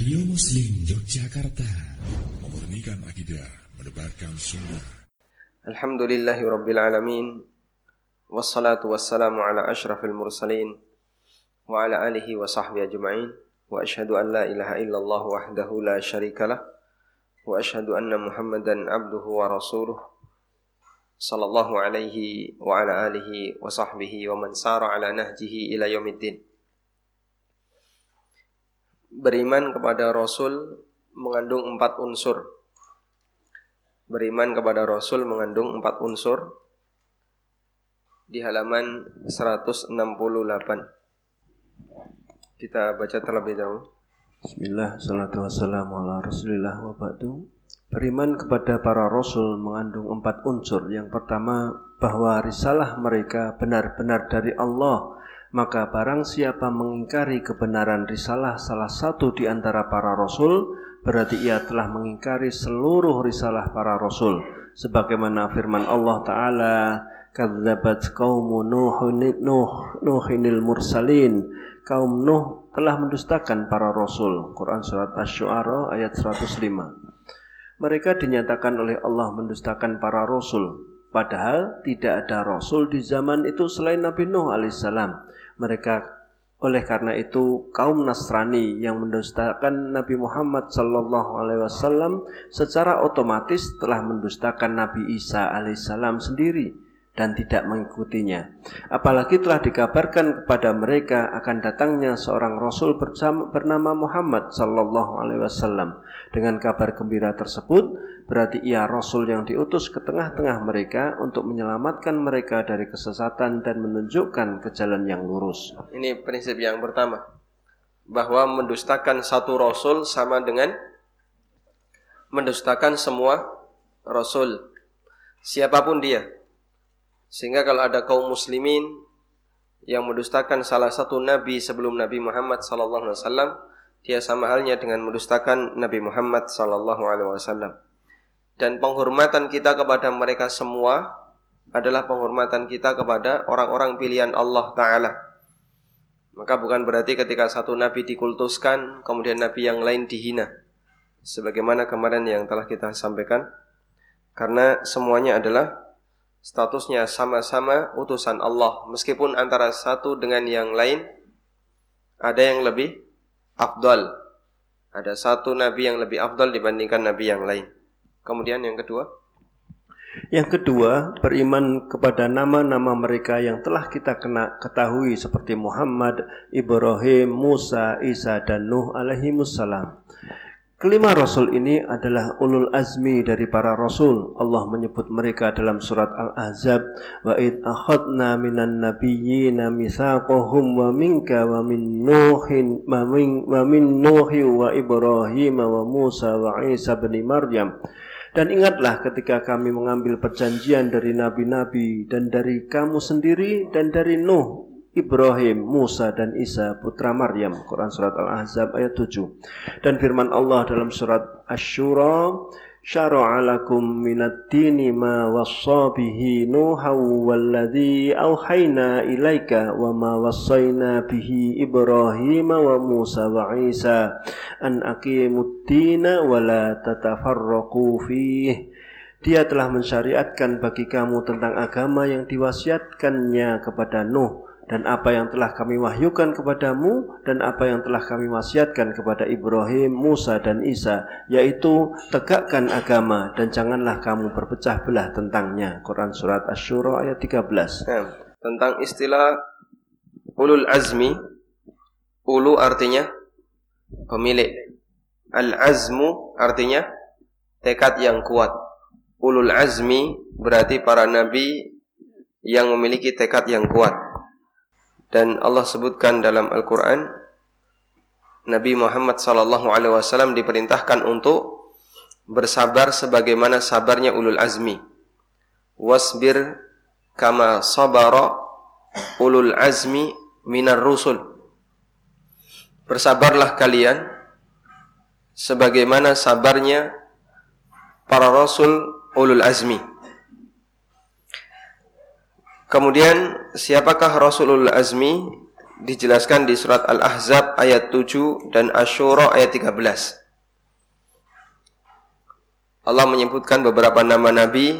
Radio Muslim Yogyakarta Memurnikan akidah Menebarkan sunnah Alhamdulillahi Rabbil Alamin Wassalatu wassalamu ala ashrafil mursalin Wa ala alihi wa sahbihi ajma'in Wa ashadu an la ilaha illallah wahdahu la sharika lah Wa ashadu anna muhammadan abduhu wa rasuluh Sallallahu alaihi wa ala alihi wa sahbihi wa man sara ala nahjihi ila yaumiddin beriman kepada Rasul mengandung empat unsur. Beriman kepada Rasul mengandung empat unsur di halaman 168. Kita baca terlebih dahulu. Bismillah, salatu wassalamu ala rasulillah wa Beriman kepada para rasul mengandung empat unsur Yang pertama, bahwa risalah mereka benar-benar dari Allah maka barang siapa mengingkari kebenaran risalah salah satu di antara para rasul, berarti ia telah mengingkari seluruh risalah para rasul. Sebagaimana firman Allah Ta'ala, Kadzabat Nuhin Nuh Nuhinil mursalin. Kaum Nuh telah mendustakan para rasul. Quran surat Asy-Syu'ara ayat 105. Mereka dinyatakan oleh Allah mendustakan para rasul. Padahal tidak ada rasul di zaman itu selain Nabi Nuh alaihissalam. Mereka. Oleh karena itu kaum Nasrani yang mendustakan Nabi Muhammad sallallahu alaihi wasallam secara otomatis telah mendustakan Nabi Isa alaihissalam sendiri dan tidak mengikutinya. Apalagi telah dikabarkan kepada mereka akan datangnya seorang rasul bersama, bernama Muhammad sallallahu alaihi wasallam. Dengan kabar gembira tersebut, berarti ia rasul yang diutus ke tengah-tengah mereka untuk menyelamatkan mereka dari kesesatan dan menunjukkan ke jalan yang lurus. Ini prinsip yang pertama, bahwa mendustakan satu rasul sama dengan mendustakan semua rasul siapa pun dia sehingga kalau ada kaum muslimin yang mendustakan salah satu nabi sebelum Nabi Muhammad sallallahu alaihi wasallam, dia sama halnya dengan mendustakan Nabi Muhammad sallallahu alaihi wasallam. Dan penghormatan kita kepada mereka semua adalah penghormatan kita kepada orang-orang pilihan Allah taala. Maka bukan berarti ketika satu nabi dikultuskan kemudian nabi yang lain dihina. Sebagaimana kemarin yang telah kita sampaikan karena semuanya adalah statusnya sama-sama utusan Allah meskipun antara satu dengan yang lain ada yang lebih afdal. Ada satu nabi yang lebih afdal dibandingkan nabi yang lain. Kemudian yang kedua? Yang kedua, beriman kepada nama-nama mereka yang telah kita kena ketahui seperti Muhammad, Ibrahim, Musa, Isa, dan Nuh alaihi wassalam. Kelima rasul ini adalah ulul azmi dari para rasul. Allah menyebut mereka dalam surat Al-Ahzab, "Wa id akhadna minan nabiyyina mitsaqahum wa minka wa min Nuhin wa min wa min Nuhi wa Ibrahim wa Musa wa Isa bin Maryam." Dan ingatlah ketika kami mengambil perjanjian dari nabi-nabi dan dari kamu sendiri dan dari Nuh Ibrahim, Musa dan Isa putra Maryam. Quran surat Al-Ahzab ayat 7. Dan firman Allah dalam surat Asy-Syura, "Syara'a lakum minad dini ma wassa bihi Nuha walladzi auhayna ilaika wa ma wassayna bihi Ibrahim wa Musa wa Isa an aqimud dina wa la tatafarraqu fihi." Dia telah mensyariatkan bagi kamu tentang agama yang diwasiatkannya kepada Nuh dan apa yang telah kami wahyukan kepadamu dan apa yang telah kami wasiatkan kepada Ibrahim, Musa dan Isa yaitu tegakkan agama dan janganlah kamu berpecah belah tentangnya. Quran surat Asy-Syura ayat 13. Nah, tentang istilah ulul azmi ulu artinya pemilik. Al-azmu artinya tekad yang kuat. Ulul azmi berarti para nabi yang memiliki tekad yang kuat. Dan Allah sebutkan dalam Al-Quran Nabi Muhammad sallallahu alaihi wasallam diperintahkan untuk bersabar sebagaimana sabarnya ulul azmi. Wasbir kama sabara ulul azmi minar rusul. Bersabarlah kalian sebagaimana sabarnya para rasul ulul azmi. Kemudian siapakah Rasulul Azmi? dijelaskan di surat Al-Ahzab ayat 7 dan Asyura ayat 13. Allah menyebutkan beberapa nama nabi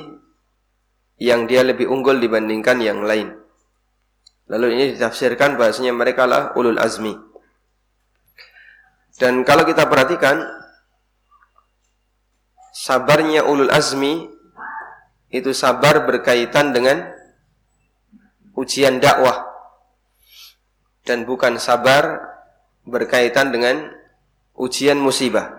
yang dia lebih unggul dibandingkan yang lain. Lalu ini ditafsirkan bahasanya mereka lah ulul azmi. Dan kalau kita perhatikan sabarnya ulul azmi itu sabar berkaitan dengan ujian dakwah dan bukan sabar berkaitan dengan ujian musibah.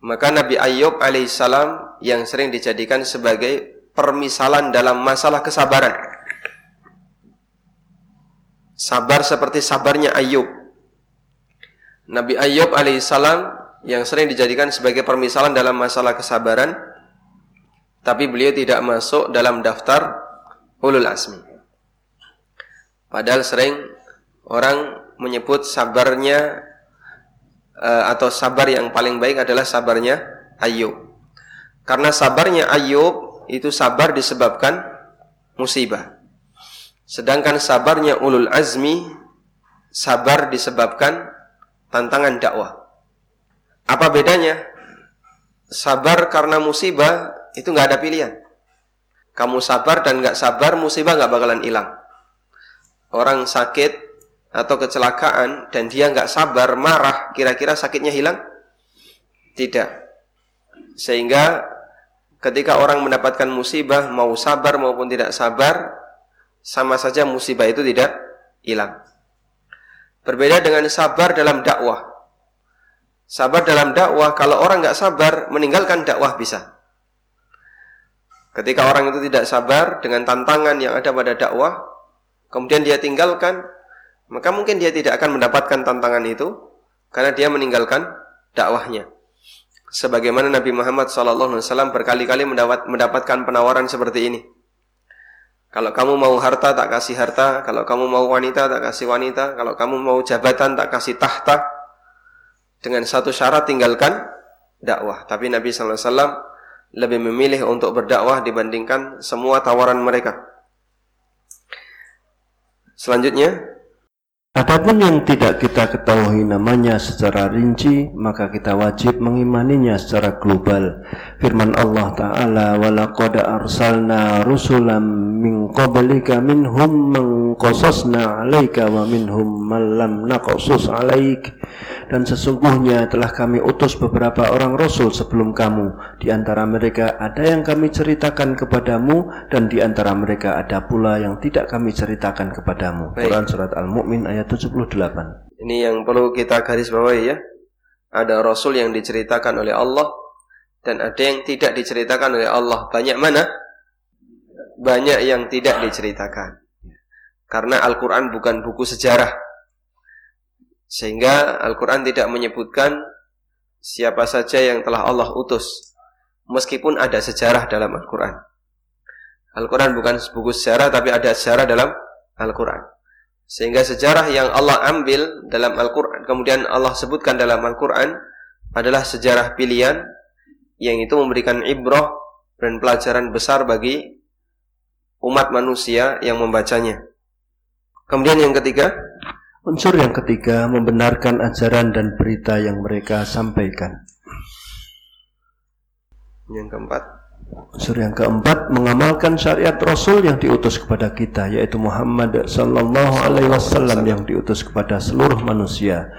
Maka Nabi Ayub alaihissalam yang sering dijadikan sebagai permisalan dalam masalah kesabaran. Sabar seperti sabarnya Ayub. Nabi Ayub alaihissalam yang sering dijadikan sebagai permisalan dalam masalah kesabaran, tapi beliau tidak masuk dalam daftar ulul asmi. Padahal sering orang menyebut sabarnya uh, atau sabar yang paling baik adalah sabarnya Ayub. Karena sabarnya Ayub itu sabar disebabkan musibah. Sedangkan sabarnya ulul azmi sabar disebabkan tantangan dakwah. Apa bedanya? Sabar karena musibah itu nggak ada pilihan. Kamu sabar dan nggak sabar musibah nggak bakalan hilang orang sakit atau kecelakaan dan dia nggak sabar, marah, kira-kira sakitnya hilang? Tidak. Sehingga ketika orang mendapatkan musibah, mau sabar maupun tidak sabar, sama saja musibah itu tidak hilang. Berbeda dengan sabar dalam dakwah. Sabar dalam dakwah, kalau orang nggak sabar, meninggalkan dakwah bisa. Ketika orang itu tidak sabar dengan tantangan yang ada pada dakwah, kemudian dia tinggalkan, maka mungkin dia tidak akan mendapatkan tantangan itu karena dia meninggalkan dakwahnya. Sebagaimana Nabi Muhammad SAW berkali-kali mendapat, mendapatkan penawaran seperti ini. Kalau kamu mau harta tak kasih harta, kalau kamu mau wanita tak kasih wanita, kalau kamu mau jabatan tak kasih tahta. Dengan satu syarat tinggalkan dakwah. Tapi Nabi SAW lebih memilih untuk berdakwah dibandingkan semua tawaran mereka. Selanjutnya, Apapun yang tidak kita ketahui namanya secara rinci, maka kita wajib mengimaninya secara global. Firman Allah Ta'ala, وَلَقَدْ أَرْسَلْنَا رُسُلًا مِنْ قَبْلِكَ مِنْهُمْ مَنْ قَصَصْنَا عَلَيْكَ وَمِنْهُمْ مَنْ لَمْ نَقْصُصْ عَلَيْكَ dan sesungguhnya telah kami utus beberapa orang Rasul sebelum kamu. Di antara mereka ada yang kami ceritakan kepadamu, dan di antara mereka ada pula yang tidak kami ceritakan kepadamu. Baik. Quran Surat Al-Mu'min ayat 78. Ini yang perlu kita garis bawahi ya. Ada rasul yang diceritakan oleh Allah dan ada yang tidak diceritakan oleh Allah. Banyak mana? Banyak yang tidak diceritakan. Karena Al-Qur'an bukan buku sejarah. Sehingga Al-Qur'an tidak menyebutkan siapa saja yang telah Allah utus. Meskipun ada sejarah dalam Al-Qur'an. Al-Quran bukan buku sejarah tapi ada sejarah dalam Al-Quran. Sehingga sejarah yang Allah ambil dalam Al-Quran, kemudian Allah sebutkan dalam Al-Quran adalah sejarah pilihan yang itu memberikan ibrah dan pelajaran besar bagi umat manusia yang membacanya. Kemudian yang ketiga, unsur yang ketiga membenarkan ajaran dan berita yang mereka sampaikan. Yang keempat, Unsur yang keempat mengamalkan syariat Rasul yang diutus kepada kita yaitu Muhammad sallallahu alaihi wasallam yang diutus kepada seluruh manusia.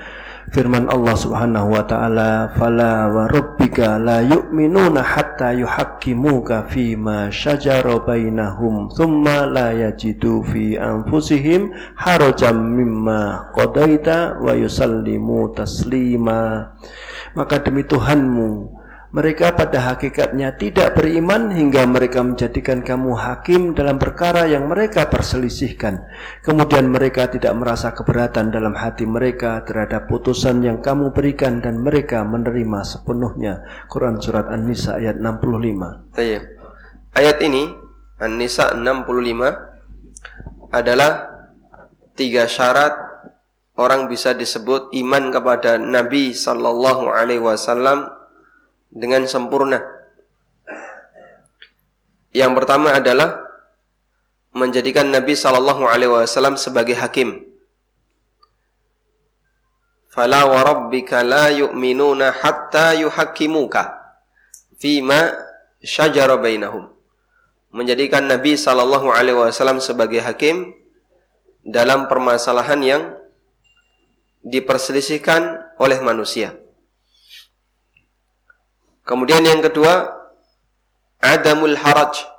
Firman Allah Subhanahu wa taala, "Fala wa rabbika la yu'minuna hatta yuhaqqimuka fi ma shajara bainahum, thumma la yajidu fi anfusihim harajan mimma qadaita wa yusallimu taslima." Maka demi Tuhanmu, mereka pada hakikatnya tidak beriman hingga mereka menjadikan kamu hakim dalam perkara yang mereka perselisihkan. Kemudian mereka tidak merasa keberatan dalam hati mereka terhadap putusan yang kamu berikan dan mereka menerima sepenuhnya. Quran Surat An-Nisa ayat 65. Tayyip. Ayat ini An-Nisa 65 adalah tiga syarat orang bisa disebut iman kepada Nabi sallallahu alaihi wasallam dengan sempurna. Yang pertama adalah menjadikan Nabi Shallallahu Alaihi Wasallam sebagai hakim. Fala wa rabbika la yu'minuna hatta yuhakkimuka fima syajara bainahum. Menjadikan Nabi Shallallahu Alaihi Wasallam sebagai hakim dalam permasalahan yang diperselisihkan oleh manusia. Kemudian yang kedua, adamul haraj.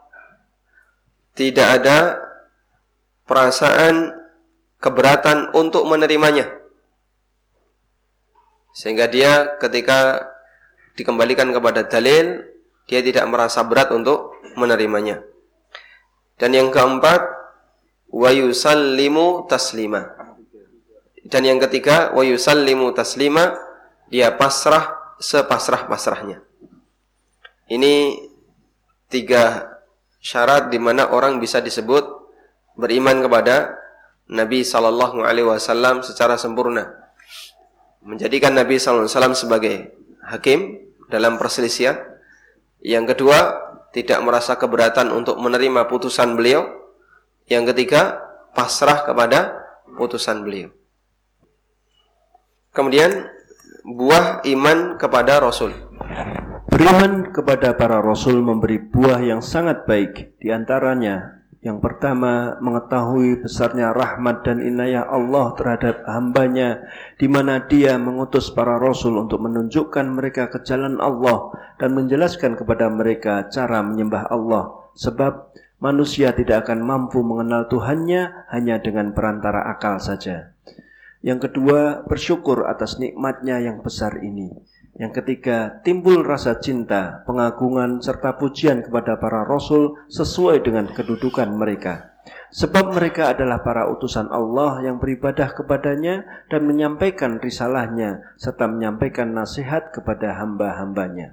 Tidak ada perasaan keberatan untuk menerimanya. Sehingga dia ketika dikembalikan kepada dalil, dia tidak merasa berat untuk menerimanya. Dan yang keempat, wa yusallimu taslima. Dan yang ketiga, wa yusallimu taslima, dia pasrah sepasrah-pasrahnya. Ini tiga syarat di mana orang bisa disebut beriman kepada Nabi Sallallahu Alaihi Wasallam secara sempurna. Menjadikan Nabi Sallallahu Alaihi Wasallam sebagai hakim dalam perselisihan. Yang kedua, tidak merasa keberatan untuk menerima putusan beliau. Yang ketiga, pasrah kepada putusan beliau. Kemudian buah iman kepada Rasul. Beriman kepada para rasul memberi buah yang sangat baik. Di antaranya, yang pertama mengetahui besarnya rahmat dan inayah Allah terhadap hambanya di mana dia mengutus para rasul untuk menunjukkan mereka ke jalan Allah dan menjelaskan kepada mereka cara menyembah Allah sebab manusia tidak akan mampu mengenal Tuhannya hanya dengan perantara akal saja. Yang kedua, bersyukur atas nikmatnya yang besar ini. Yang ketiga, timbul rasa cinta, pengagungan, serta pujian kepada para rasul sesuai dengan kedudukan mereka. Sebab mereka adalah para utusan Allah yang beribadah kepadanya dan menyampaikan risalahnya, serta menyampaikan nasihat kepada hamba-hambanya.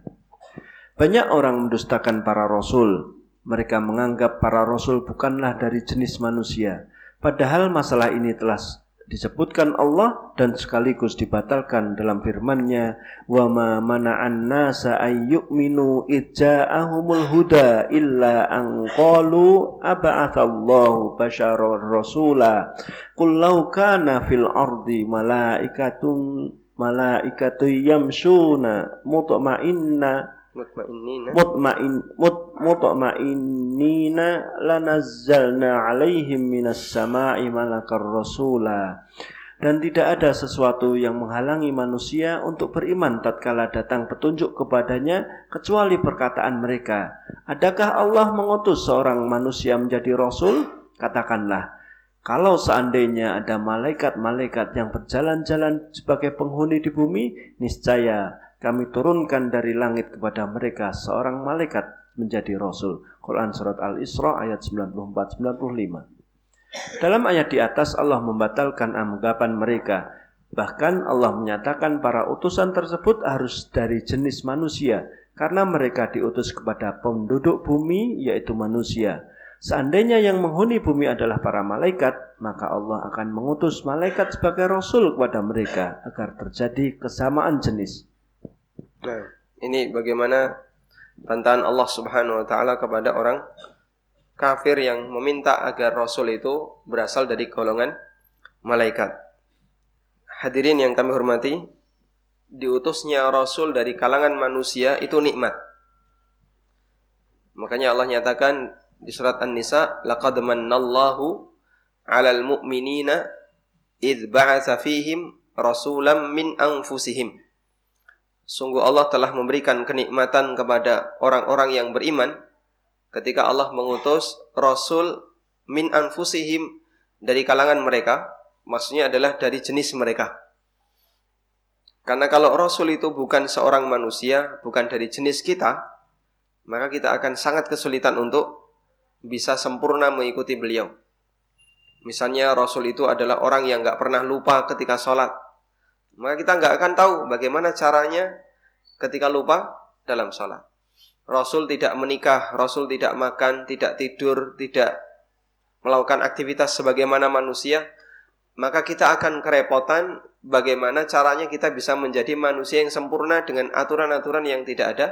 Banyak orang mendustakan para rasul. Mereka menganggap para rasul bukanlah dari jenis manusia. Padahal masalah ini telah disebutkan Allah dan sekaligus dibatalkan dalam firman-Nya wa ma mana'an nasa ayyuminu ija'ahumul huda illa an qalu aba'athallahu basyarar rasula. Qul law kana fil ardi malaikatun malaikatu yamshuna mutma'inna mutmainnina mutmain mut mutmainnina lanazzalna alaihim minas sama'i malakar rasula dan tidak ada sesuatu yang menghalangi manusia untuk beriman tatkala datang petunjuk kepadanya kecuali perkataan mereka. Adakah Allah mengutus seorang manusia menjadi rasul? Katakanlah, kalau seandainya ada malaikat-malaikat yang berjalan-jalan sebagai penghuni di bumi, niscaya kami turunkan dari langit kepada mereka seorang malaikat menjadi rasul. Quran surat Al-Isra ayat 94 95. Dalam ayat di atas Allah membatalkan anggapan mereka. Bahkan Allah menyatakan para utusan tersebut harus dari jenis manusia karena mereka diutus kepada penduduk bumi yaitu manusia. Seandainya yang menghuni bumi adalah para malaikat, maka Allah akan mengutus malaikat sebagai rasul kepada mereka agar terjadi kesamaan jenis. Nah, ini bagaimana bantahan Allah Subhanahu wa taala kepada orang kafir yang meminta agar rasul itu berasal dari golongan malaikat. Hadirin yang kami hormati, diutusnya rasul dari kalangan manusia itu nikmat. Makanya Allah nyatakan di surat An-Nisa, laqad mannallahu 'alal mu'minina idh ba'atsa fihim rasulam min anfusihim Sungguh Allah telah memberikan kenikmatan kepada orang-orang yang beriman ketika Allah mengutus Rasul min anfusihim dari kalangan mereka, maksudnya adalah dari jenis mereka. Karena kalau Rasul itu bukan seorang manusia, bukan dari jenis kita, maka kita akan sangat kesulitan untuk bisa sempurna mengikuti beliau. Misalnya Rasul itu adalah orang yang nggak pernah lupa ketika sholat, maka kita nggak akan tahu bagaimana caranya ketika lupa dalam sholat. Rasul tidak menikah, Rasul tidak makan, tidak tidur, tidak melakukan aktivitas sebagaimana manusia, maka kita akan kerepotan bagaimana caranya kita bisa menjadi manusia yang sempurna dengan aturan-aturan yang tidak ada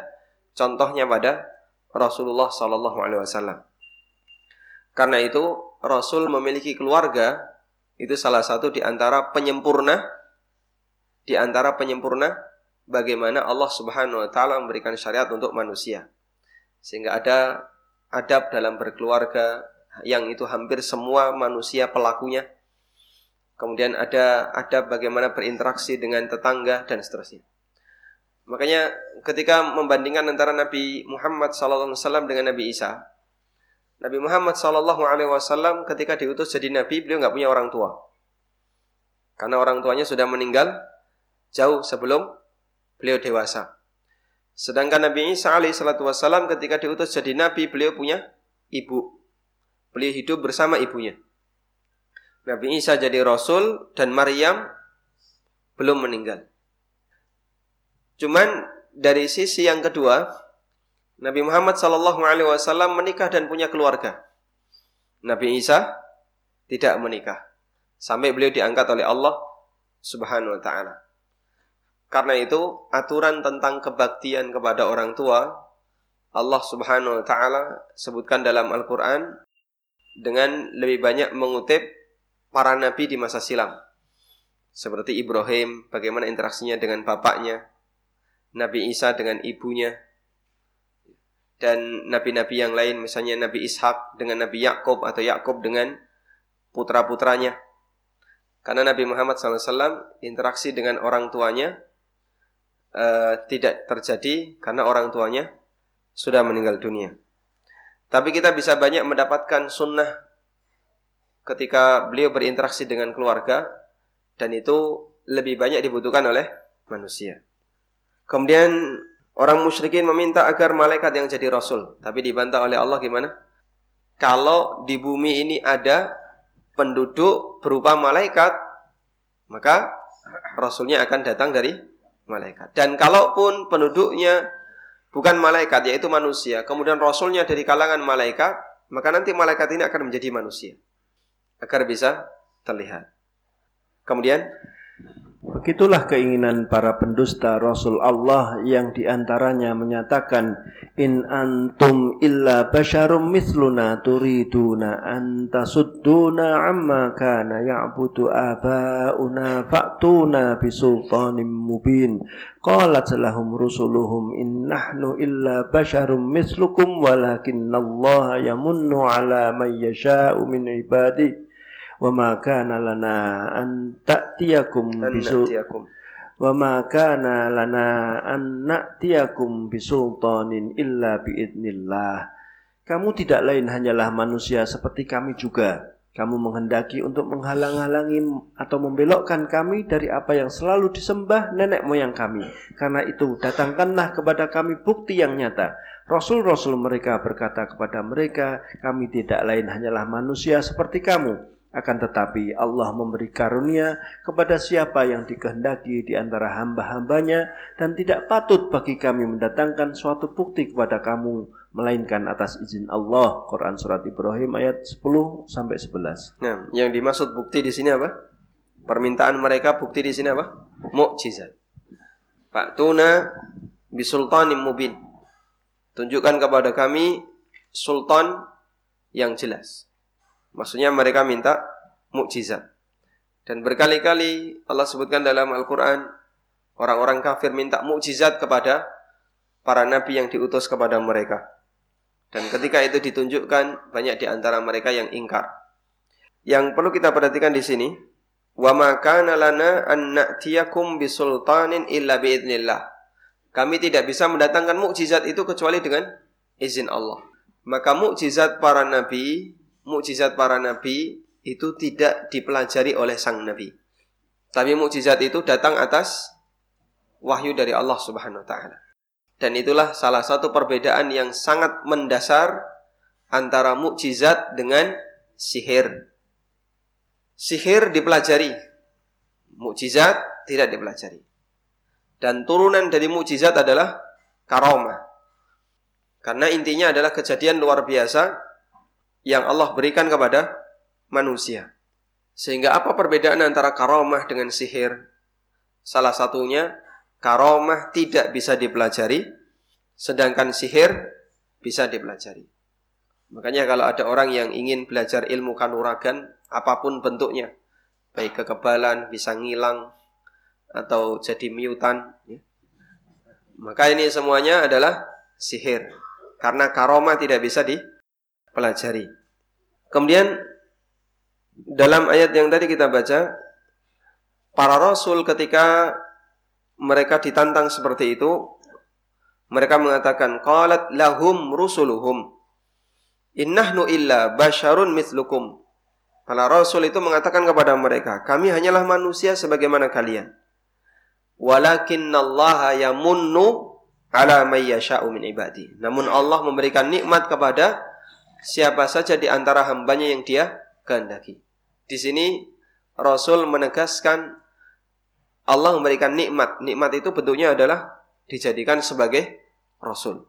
contohnya pada Rasulullah Shallallahu Alaihi Wasallam. Karena itu Rasul memiliki keluarga itu salah satu di antara penyempurna di antara penyempurna bagaimana Allah Subhanahu wa taala memberikan syariat untuk manusia. Sehingga ada adab dalam berkeluarga yang itu hampir semua manusia pelakunya. Kemudian ada adab bagaimana berinteraksi dengan tetangga dan seterusnya. Makanya ketika membandingkan antara Nabi Muhammad SAW dengan Nabi Isa, Nabi Muhammad SAW ketika diutus jadi Nabi, beliau nggak punya orang tua. Karena orang tuanya sudah meninggal jauh sebelum beliau dewasa. Sedangkan Nabi Isa alaihissalam ketika diutus jadi Nabi, beliau punya ibu. Beliau hidup bersama ibunya. Nabi Isa jadi Rasul dan Maryam belum meninggal. Cuman dari sisi yang kedua, Nabi Muhammad Shallallahu Alaihi Wasallam menikah dan punya keluarga. Nabi Isa tidak menikah sampai beliau diangkat oleh Allah Subhanahu Wa Taala. Karena itu aturan tentang kebaktian kepada orang tua Allah Subhanahu Wa Taala sebutkan dalam Al Quran dengan lebih banyak mengutip para nabi di masa silam. Seperti Ibrahim, bagaimana interaksinya dengan bapaknya, Nabi Isa dengan ibunya, dan nabi-nabi yang lain, misalnya Nabi Ishak dengan Nabi Yakub atau Yakub dengan putra-putranya. Karena Nabi Muhammad SAW interaksi dengan orang tuanya uh, tidak terjadi karena orang tuanya sudah meninggal dunia. Tapi kita bisa banyak mendapatkan sunnah ketika beliau berinteraksi dengan keluarga dan itu lebih banyak dibutuhkan oleh manusia. Kemudian orang musyrikin meminta agar malaikat yang jadi rasul, tapi dibantah oleh Allah gimana? Kalau di bumi ini ada penduduk berupa malaikat, maka rasulnya akan datang dari malaikat. Dan kalaupun penduduknya bukan malaikat yaitu manusia, kemudian rasulnya dari kalangan malaikat, maka nanti malaikat ini akan menjadi manusia agar bisa terlihat. Kemudian Begitulah keinginan para pendusta Rasul Allah yang di antaranya menyatakan In antum illa basyarum mithluna turiduna antasudduna amma kana ya'budu aba'una fa'tuna bisultanim mubin. Qalat lahum rusuluhum in nahnu illa basyarum mithlukum walakinnallaha yamunnu ala man yasha'u min ibadihi wa ma kana lana an ta'tiyakum bisu wa ma kana lana an na'tiyakum bisultanin illa biidnillah kamu tidak lain hanyalah manusia seperti kami juga kamu menghendaki untuk menghalang-halangi atau membelokkan kami dari apa yang selalu disembah nenek moyang kami. Karena itu, datangkanlah kepada kami bukti yang nyata. Rasul-rasul mereka berkata kepada mereka, kami tidak lain hanyalah manusia seperti kamu akan tetapi Allah memberi karunia kepada siapa yang dikehendaki di antara hamba-hambanya dan tidak patut bagi kami mendatangkan suatu bukti kepada kamu melainkan atas izin Allah. Quran surat Ibrahim ayat 10 sampai 11. Nah, yang dimaksud bukti di sini apa? Permintaan mereka bukti di sini apa? Mukjizat. Pak Tuna bisultanim mubin. Tunjukkan kepada kami sultan yang jelas. Maksudnya mereka minta mukjizat. Dan berkali-kali Allah sebutkan dalam Al-Quran, orang-orang kafir minta mukjizat kepada para nabi yang diutus kepada mereka. Dan ketika itu ditunjukkan, banyak di antara mereka yang ingkar. Yang perlu kita perhatikan di sini, kana lana an na'tiyakum bisultanin illa biidnillah. Kami tidak bisa mendatangkan mukjizat itu kecuali dengan izin Allah. Maka mukjizat para nabi mukjizat para nabi itu tidak dipelajari oleh sang nabi. Tapi mukjizat itu datang atas wahyu dari Allah Subhanahu wa taala. Dan itulah salah satu perbedaan yang sangat mendasar antara mukjizat dengan sihir. Sihir dipelajari, mukjizat tidak dipelajari. Dan turunan dari mukjizat adalah karomah. Karena intinya adalah kejadian luar biasa yang Allah berikan kepada manusia. Sehingga apa perbedaan antara karomah dengan sihir? Salah satunya karomah tidak bisa dipelajari, sedangkan sihir bisa dipelajari. Makanya kalau ada orang yang ingin belajar ilmu kanuragan, apa pun bentuknya, baik kekebalan, bisa ngilang, atau jadi miutan, ya. maka ini semuanya adalah sihir. Karena karoma tidak bisa dipelajari. Kemudian dalam ayat yang tadi kita baca, para rasul ketika mereka ditantang seperti itu, mereka mengatakan, qalat lahum rusuluhum Innahnu illa basyarun mislukum. Para rasul itu mengatakan kepada mereka, kami hanyalah manusia sebagaimana kalian. Walakinnallaha yamunnu ala may yasha'u min ibadi. Namun Allah memberikan nikmat kepada siapa saja di antara hambanya yang dia kehendaki. Di sini Rasul menegaskan Allah memberikan nikmat. Nikmat itu bentuknya adalah dijadikan sebagai Rasul.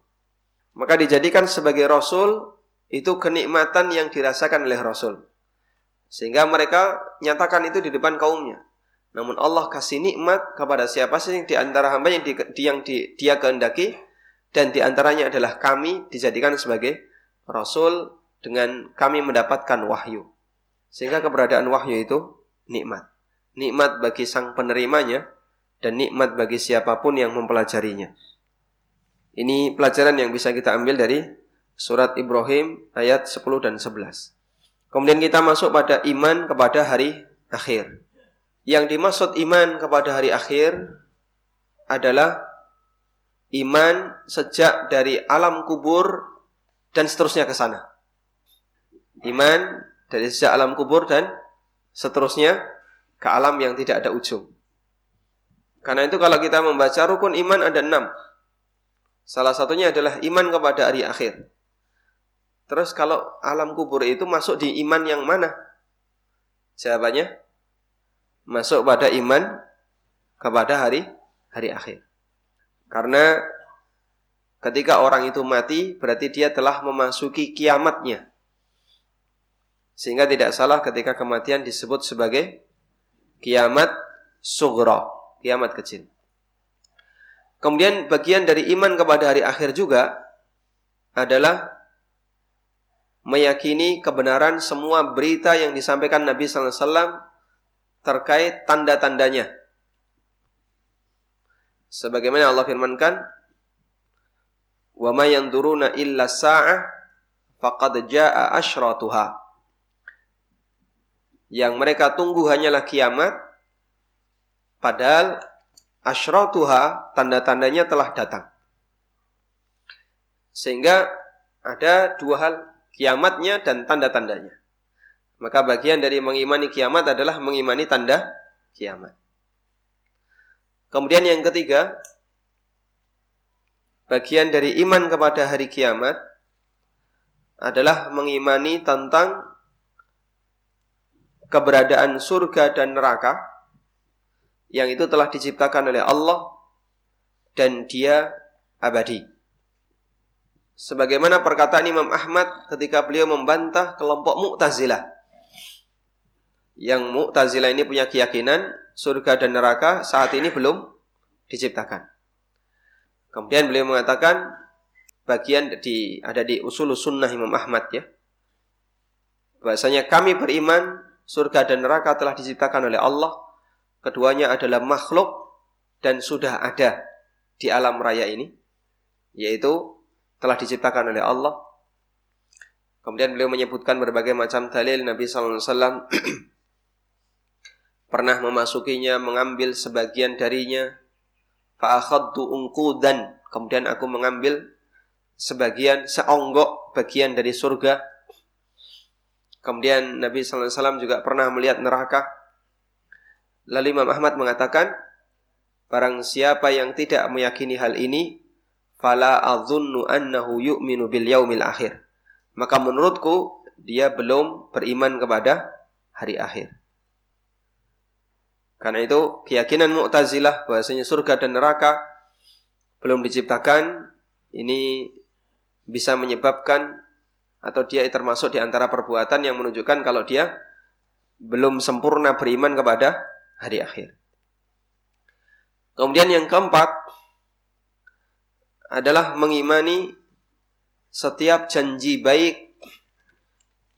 Maka dijadikan sebagai Rasul itu kenikmatan yang dirasakan oleh Rasul. Sehingga mereka nyatakan itu di depan kaumnya. Namun Allah kasih nikmat kepada siapa saja yang di antara hamba yang, di, yang di, dia kehendaki dan di antaranya adalah kami dijadikan sebagai rasul dengan kami mendapatkan wahyu. Sehingga keberadaan wahyu itu nikmat. Nikmat bagi sang penerimanya dan nikmat bagi siapa pun yang mempelajarinya. Ini pelajaran yang bisa kita ambil dari surat Ibrahim ayat 10 dan 11. Kemudian kita masuk pada iman kepada hari akhir. Yang dimaksud iman kepada hari akhir adalah iman sejak dari alam kubur dan seterusnya ke sana. Iman dari sejak alam kubur dan seterusnya ke alam yang tidak ada ujung. Karena itu kalau kita membaca rukun iman ada enam. Salah satunya adalah iman kepada hari akhir. Terus kalau alam kubur itu masuk di iman yang mana? Jawabannya masuk pada iman kepada hari hari akhir. Karena ketika orang itu mati berarti dia telah memasuki kiamatnya. Sehingga tidak salah ketika kematian disebut sebagai kiamat sugra, kiamat kecil. Kemudian bagian dari iman kepada hari akhir juga adalah meyakini kebenaran semua berita yang disampaikan Nabi wasallam terkait tanda-tandanya. Sebagaimana Allah firmankan, "Wa ma illa sa'ah faqad asyratuha." Yang mereka tunggu hanyalah kiamat, padahal asyratuha tanda-tandanya telah datang. Sehingga ada dua hal kiamatnya dan tanda-tandanya. Maka bagian dari mengimani kiamat adalah mengimani tanda kiamat. Kemudian yang ketiga, bagian dari iman kepada hari kiamat adalah mengimani tentang keberadaan surga dan neraka yang itu telah diciptakan oleh Allah dan dia abadi. Sebagaimana perkataan Imam Ahmad ketika beliau membantah kelompok Mu'tazilah. Yang Mu'tazilah ini punya keyakinan surga dan neraka saat ini belum diciptakan. Kemudian beliau mengatakan bagian di ada di usul sunnah Imam Ahmad ya. Bahasanya kami beriman surga dan neraka telah diciptakan oleh Allah. Keduanya adalah makhluk dan sudah ada di alam raya ini. Yaitu telah diciptakan oleh Allah. Kemudian beliau menyebutkan berbagai macam dalil Nabi Sallallahu Alaihi Wasallam pernah memasukinya, mengambil sebagian darinya. Fa'akhadtu dan Kemudian aku mengambil sebagian, seonggok bagian dari surga. Kemudian Nabi Sallallahu Alaihi Wasallam juga pernah melihat neraka. Lalu Imam Ahmad mengatakan, Barang siapa yang tidak meyakini hal ini, fala adzunnu annahu yu'minu bil yaumil akhir. Maka menurutku dia belum beriman kepada hari akhir. Karena itu keyakinan Mu'tazilah bahwasanya surga dan neraka belum diciptakan ini bisa menyebabkan atau dia termasuk di antara perbuatan yang menunjukkan kalau dia belum sempurna beriman kepada hari akhir. Kemudian yang keempat, adalah mengimani setiap janji baik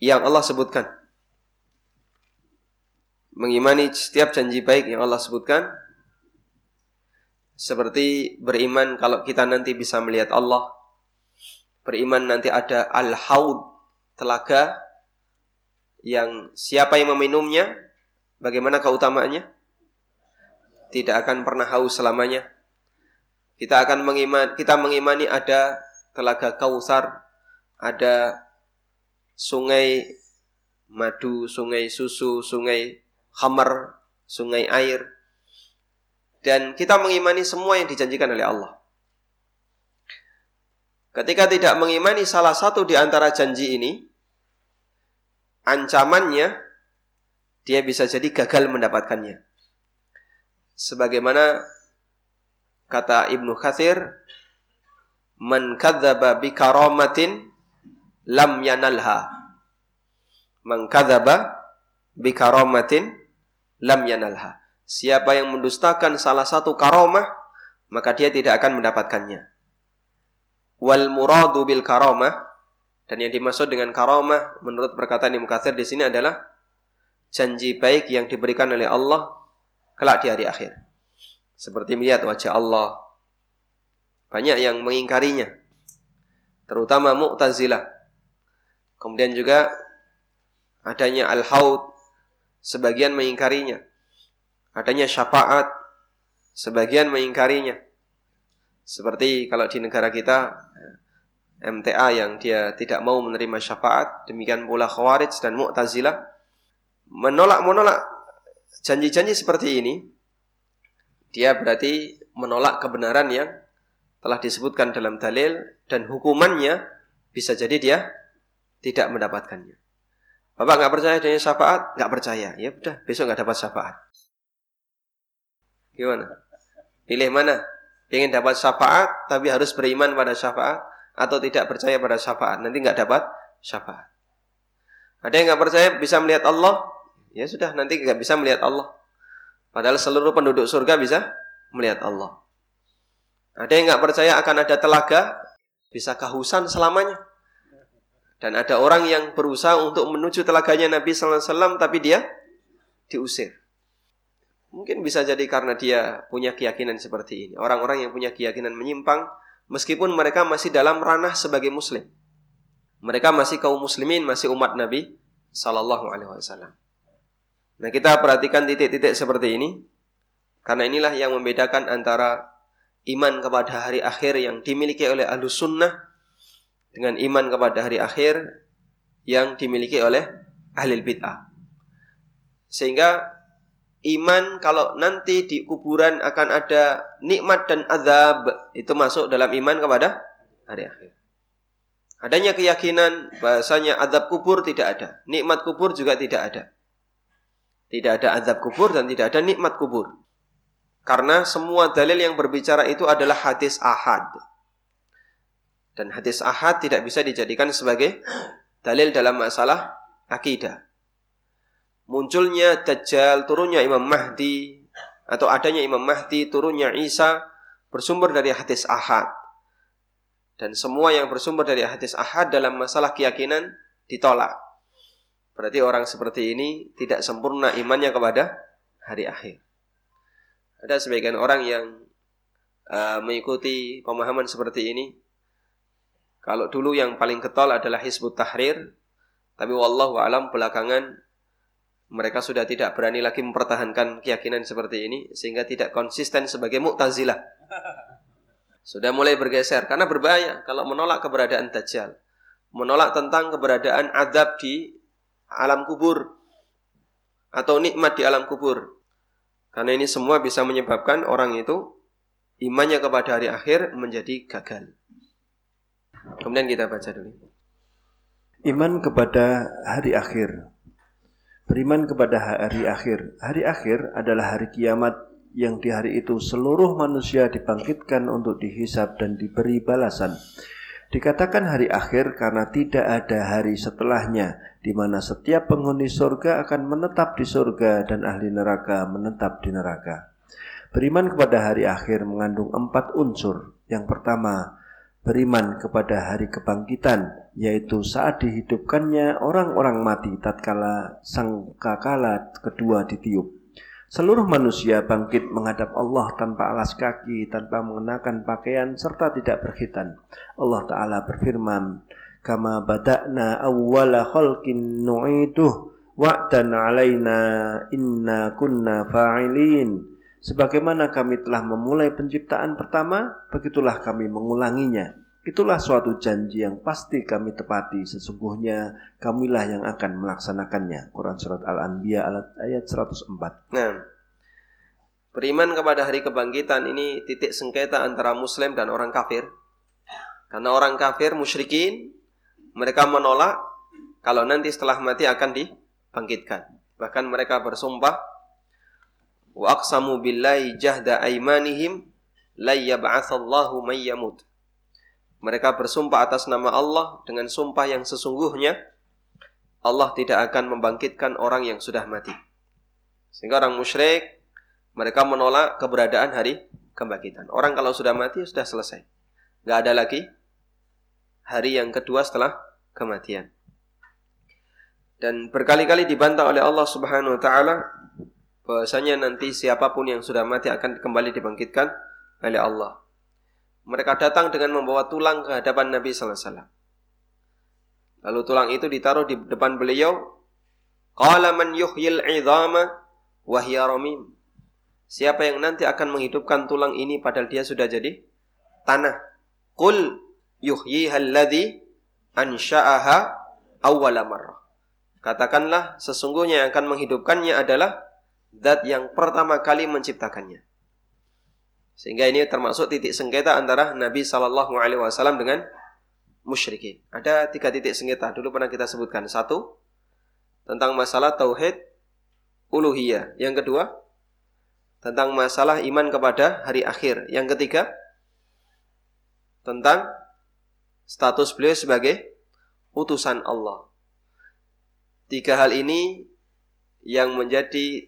yang Allah sebutkan. Mengimani setiap janji baik yang Allah sebutkan seperti beriman kalau kita nanti bisa melihat Allah. Beriman nanti ada al-haud, telaga yang siapa yang meminumnya, bagaimana keutamaannya? Tidak akan pernah haus selamanya. Kita akan mengiman, kita mengimani ada telaga Kausar, ada sungai madu, sungai susu, sungai khamar, sungai air, dan kita mengimani semua yang dijanjikan oleh Allah. Ketika tidak mengimani salah satu di antara janji ini, ancamannya dia bisa jadi gagal mendapatkannya. Sebagaimana kata Ibnu Katsir, "Man kadzdzaba bi karamatin lam yanalha." Man kadzdzaba bi karamatin lam yanalha. Siapa yang mendustakan salah satu karomah, maka dia tidak akan mendapatkannya. Wal muradu bil karomah dan yang dimaksud dengan karomah menurut perkataan Imam Katsir di sini adalah janji baik yang diberikan oleh Allah kelak di hari akhir. Seperti melihat wajah Allah. Banyak yang mengingkarinya. Terutama Mu'tazilah. Kemudian juga adanya Al-Haud. Sebagian mengingkarinya adanya syafaat sebagian mengingkarinya seperti kalau di negara kita MTA yang dia tidak mau menerima syafaat demikian pula Khawarij dan Mu'tazilah menolak-menolak janji-janji seperti ini dia berarti menolak kebenaran yang telah disebutkan dalam dalil dan hukumannya bisa jadi dia tidak mendapatkannya. Bapak nggak percaya dengan syafaat? Nggak percaya. Ya udah, besok nggak dapat syafaat. Gimana? Pilih mana? Ingin dapat syafaat tapi harus beriman pada syafaat atau tidak percaya pada syafaat. Nanti nggak dapat syafaat. Ada yang nggak percaya bisa melihat Allah? Ya sudah, nanti nggak bisa melihat Allah. Padahal seluruh penduduk surga bisa melihat Allah. Ada yang nggak percaya akan ada telaga, bisa kehusan selamanya. Dan ada orang yang berusaha untuk menuju telaganya Nabi Sallallahu Alaihi Wasallam, tapi dia diusir. Mungkin bisa jadi karena dia punya keyakinan seperti ini. Orang-orang yang punya keyakinan menyimpang, meskipun mereka masih dalam ranah sebagai muslim. Mereka masih kaum muslimin, masih umat Nabi Sallallahu Alaihi Wasallam. Nah kita perhatikan titik-titik seperti ini, karena inilah yang membedakan antara iman kepada hari akhir yang dimiliki oleh ahlu sunnah dengan iman kepada hari akhir yang dimiliki oleh ahli bid'ah. Sehingga iman kalau nanti di kuburan akan ada nikmat dan azab itu masuk dalam iman kepada hari akhir. Adanya keyakinan bahasanya azab kubur tidak ada, nikmat kubur juga tidak ada. Tidak ada azab kubur dan tidak ada nikmat kubur. Karena semua dalil yang berbicara itu adalah hadis ahad. Dan hadis ahad tidak bisa dijadikan sebagai dalil dalam masalah akidah munculnya Dajjal, turunnya Imam Mahdi, atau adanya Imam Mahdi, turunnya Isa, bersumber dari hadis ahad. Dan semua yang bersumber dari hadis ahad dalam masalah keyakinan ditolak. Berarti orang seperti ini tidak sempurna imannya kepada hari akhir. Ada sebagian orang yang uh, mengikuti pemahaman seperti ini. Kalau dulu yang paling ketol adalah Hizbut Tahrir, tapi wallahu alam belakangan mereka sudah tidak berani lagi mempertahankan keyakinan seperti ini sehingga tidak konsisten sebagai mu'tazilah. Sudah mulai bergeser karena berbahaya kalau menolak keberadaan dajjal. Menolak tentang keberadaan adab di alam kubur atau nikmat di alam kubur. Karena ini semua bisa menyebabkan orang itu imannya kepada hari akhir menjadi gagal. Kemudian kita baca dulu. Iman kepada hari akhir Beriman kepada hari akhir. Hari akhir adalah hari kiamat yang di hari itu seluruh manusia dibangkitkan untuk dihisap dan diberi balasan. Dikatakan hari akhir karena tidak ada hari setelahnya, di mana setiap penghuni surga akan menetap di surga dan ahli neraka menetap di neraka. Beriman kepada hari akhir mengandung empat unsur. Yang pertama, beriman kepada hari kebangkitan, yaitu saat dihidupkannya orang-orang mati tatkala sang kakala kedua ditiup. Seluruh manusia bangkit menghadap Allah tanpa alas kaki, tanpa mengenakan pakaian, serta tidak berkhitan. Allah Ta'ala berfirman, Kama bada'na awwala khalqin nu'iduh wa'dan alaina inna kunna fa'ilin. Sebagaimana kami telah memulai penciptaan pertama, begitulah kami mengulanginya. Itulah suatu janji yang pasti kami tepati. Sesungguhnya kamilah yang akan melaksanakannya. Quran Surat Al-Anbiya ayat 104. Nah, beriman kepada hari kebangkitan ini titik sengketa antara muslim dan orang kafir. Karena orang kafir musyrikin, mereka menolak kalau nanti setelah mati akan dibangkitkan. Bahkan mereka bersumpah wa aqsamu billahi jahda aimanihim la yab'atsallahu may yamut. Mereka bersumpah atas nama Allah dengan sumpah yang sesungguhnya Allah tidak akan membangkitkan orang yang sudah mati. Sehingga orang musyrik mereka menolak keberadaan hari kebangkitan. Orang kalau sudah mati sudah selesai. Gak ada lagi hari yang kedua setelah kematian. Dan berkali-kali dibantah oleh Allah Subhanahu wa taala bahwasanya nanti siapa pun yang sudah mati akan kembali dibangkitkan oleh Allah. Mereka datang dengan membawa tulang ke hadapan Nabi sallallahu alaihi wasallam. Lalu tulang itu ditaruh di depan beliau. Qala man yuhyil 'idhama wa hiya ramim. Siapa yang nanti akan menghidupkan tulang ini padahal dia sudah jadi tanah? Qul yuhyiha alladhi ansha'aha awwala marrah. Katakanlah sesungguhnya yang akan menghidupkannya adalah zat yang pertama kali menciptakannya. Sehingga ini termasuk titik sengketa antara Nabi Shallallahu Alaihi Wasallam dengan musyrikin. Ada tiga titik sengketa. Dulu pernah kita sebutkan. Satu tentang masalah tauhid uluhiyah. Yang kedua tentang masalah iman kepada hari akhir. Yang ketiga tentang status beliau sebagai utusan Allah. Tiga hal ini yang menjadi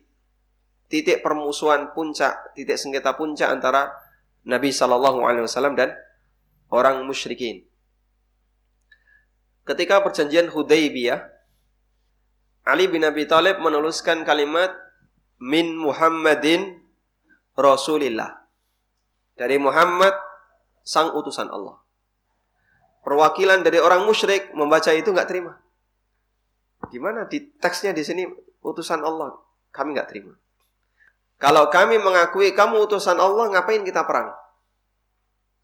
titik permusuhan puncak, titik sengketa puncak antara Nabi Shallallahu Alaihi Wasallam dan orang musyrikin. Ketika perjanjian Hudaybiyah, Ali bin Abi Thalib menuliskan kalimat min Muhammadin Rasulillah. Dari Muhammad sang utusan Allah. Perwakilan dari orang musyrik membaca itu nggak terima. Gimana di teksnya di sini utusan Allah? Kami nggak terima. Kalau kami mengakui kamu utusan Allah, ngapain kita perang?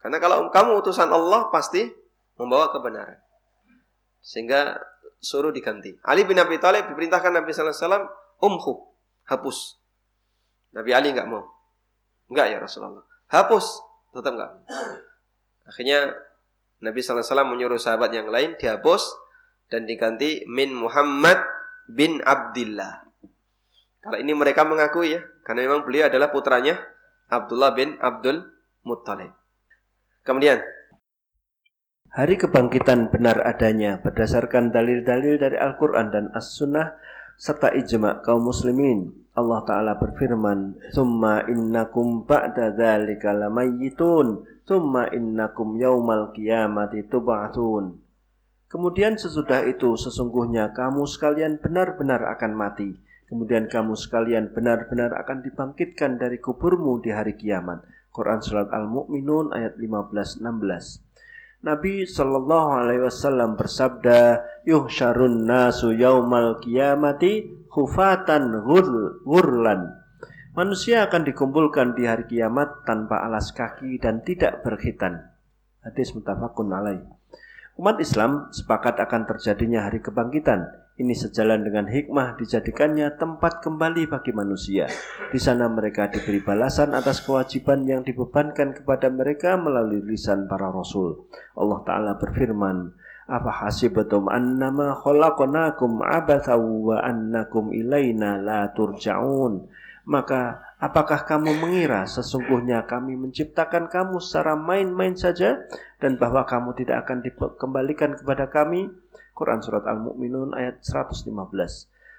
Karena kalau kamu utusan Allah, pasti membawa kebenaran. Sehingga suruh diganti. Ali bin Abi Thalib diperintahkan Nabi Sallallahu Alaihi Wasallam, umhu, hapus. Nabi Ali nggak mau. Nggak ya Rasulullah. Hapus, tetap nggak. Akhirnya Nabi Wasallam menyuruh sahabat yang lain dihapus dan diganti min Muhammad bin Abdullah. Kalau ini mereka mengakui ya, karena memang beliau adalah putranya Abdullah bin Abdul Muttalib. Kemudian Hari kebangkitan benar adanya berdasarkan dalil-dalil dari Al-Quran dan As-Sunnah serta ijma' kaum muslimin. Allah Ta'ala berfirman, Thumma innakum ba'da dhalika lamayyitun, Thumma innakum yaumal qiyamati tub'atun. Kemudian sesudah itu sesungguhnya kamu sekalian benar-benar akan mati Kemudian kamu sekalian benar-benar akan dibangkitkan dari kuburmu di hari kiamat. Quran Surat Al-Mu'minun ayat 15-16. Nabi Shallallahu Alaihi Wasallam bersabda, "Yuhsyarun nasu yaumal kiamati khufatan ghurlan." Manusia akan dikumpulkan di hari kiamat tanpa alas kaki dan tidak berkhitan. Hadis mutafakun alaih. Umat Islam sepakat akan terjadinya hari kebangkitan. Ini sejalan dengan hikmah dijadikannya tempat kembali bagi manusia. Di sana mereka diberi balasan atas kewajiban yang dibebankan kepada mereka melalui lisan para rasul. Allah Ta'ala berfirman, Apa hasibatum annama khalaqnakum abathaw wa annakum ilaina la turja'un. Maka Apakah kamu mengira sesungguhnya kami menciptakan kamu secara main-main saja dan bahwa kamu tidak akan dikembalikan kepada kami? Quran Surat Al-Mu'minun ayat 115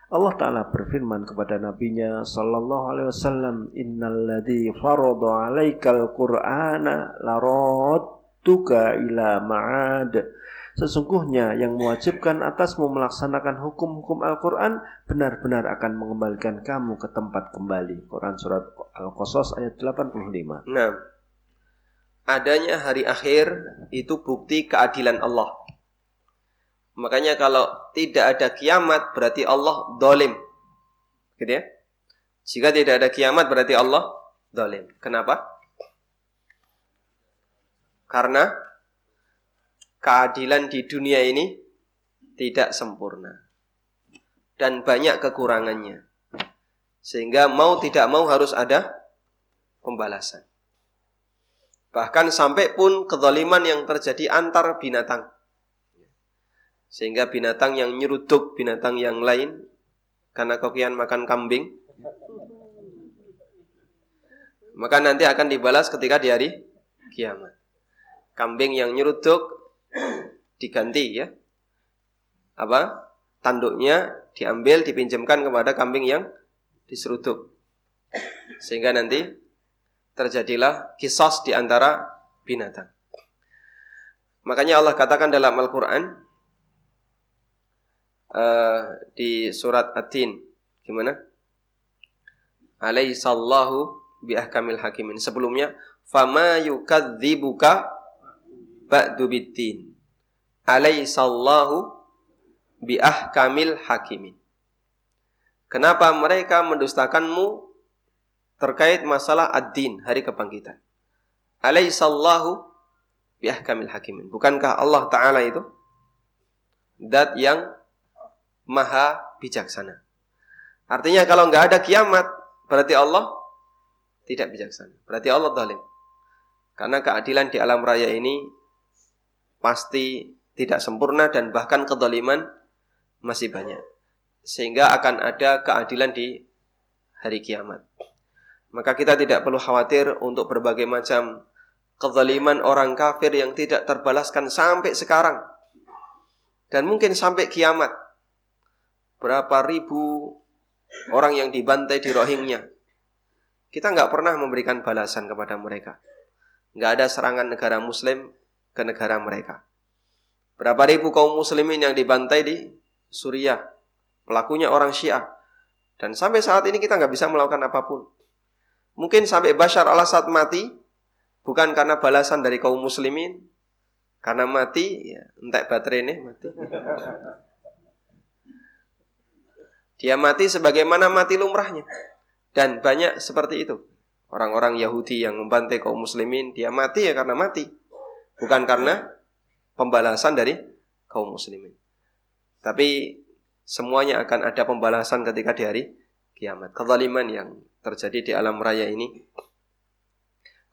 Allah Ta'ala berfirman kepada nabinya Sallallahu alaihi wasallam Innalladhi farada alaikal qur'ana tuka ila ma'ad Sesungguhnya yang mewajibkan atasmu melaksanakan hukum-hukum Al-Quran benar-benar akan mengembalikan kamu ke tempat kembali. Quran Surat Al-Qasas ayat 85. Nah, adanya hari akhir itu bukti keadilan Allah. Makanya kalau tidak ada kiamat berarti Allah dolim. Gitu ya. Jika tidak ada kiamat berarti Allah dolim. Kenapa? Karena keadilan di dunia ini tidak sempurna dan banyak kekurangannya. Sehingga mau tidak mau harus ada pembalasan. Bahkan sampai pun kezaliman yang terjadi antar binatang. Sehingga binatang yang nyeruduk binatang yang lain karena kokian makan kambing maka nanti akan dibalas ketika di hari kiamat. Kambing yang nyeruduk diganti ya. Apa? Tanduknya diambil dipinjamkan kepada kambing yang diseruduk. Sehingga nanti terjadilah kisos di antara binatang. Makanya Allah katakan dalam Al-Qur'an uh, di surat At-Tin gimana? Alaihissallahu biahkamil hakimin. Sebelumnya, fama yukadzibuka ba'du biddin. Alaihissallahu biahkamil hakimin. Kenapa mereka mendustakanmu terkait masalah ad-din, hari kebangkitan? Alaihissallahu biahkamil hakimin. Bukankah Allah Ta'ala itu dat yang maha bijaksana? Artinya kalau nggak ada kiamat, berarti Allah tidak bijaksana. Berarti Allah zalim. Karena keadilan di alam raya ini pasti tidak sempurna dan bahkan kedoliman masih banyak. Sehingga akan ada keadilan di hari kiamat. Maka kita tidak perlu khawatir untuk berbagai macam kezaliman orang kafir yang tidak terbalaskan sampai sekarang. Dan mungkin sampai kiamat. Berapa ribu orang yang dibantai di rohingnya. Kita nggak pernah memberikan balasan kepada mereka. Nggak ada serangan negara muslim ke negara mereka. Berapa ribu kaum muslimin yang dibantai di Suriah. Pelakunya orang Syiah. Dan sampai saat ini kita nggak bisa melakukan apa pun. Mungkin sampai Bashar al-Assad mati bukan karena balasan dari kaum muslimin, karena mati ya entek baterai ini mati. Dia mati sebagaimana mati lumrahnya. Dan banyak seperti itu. Orang-orang Yahudi yang membantai kaum muslimin, dia mati ya karena mati. Bukan karena pembalasan dari kaum muslimin. Tapi semuanya akan ada pembalasan ketika di hari kiamat. Kezaliman yang terjadi di alam raya ini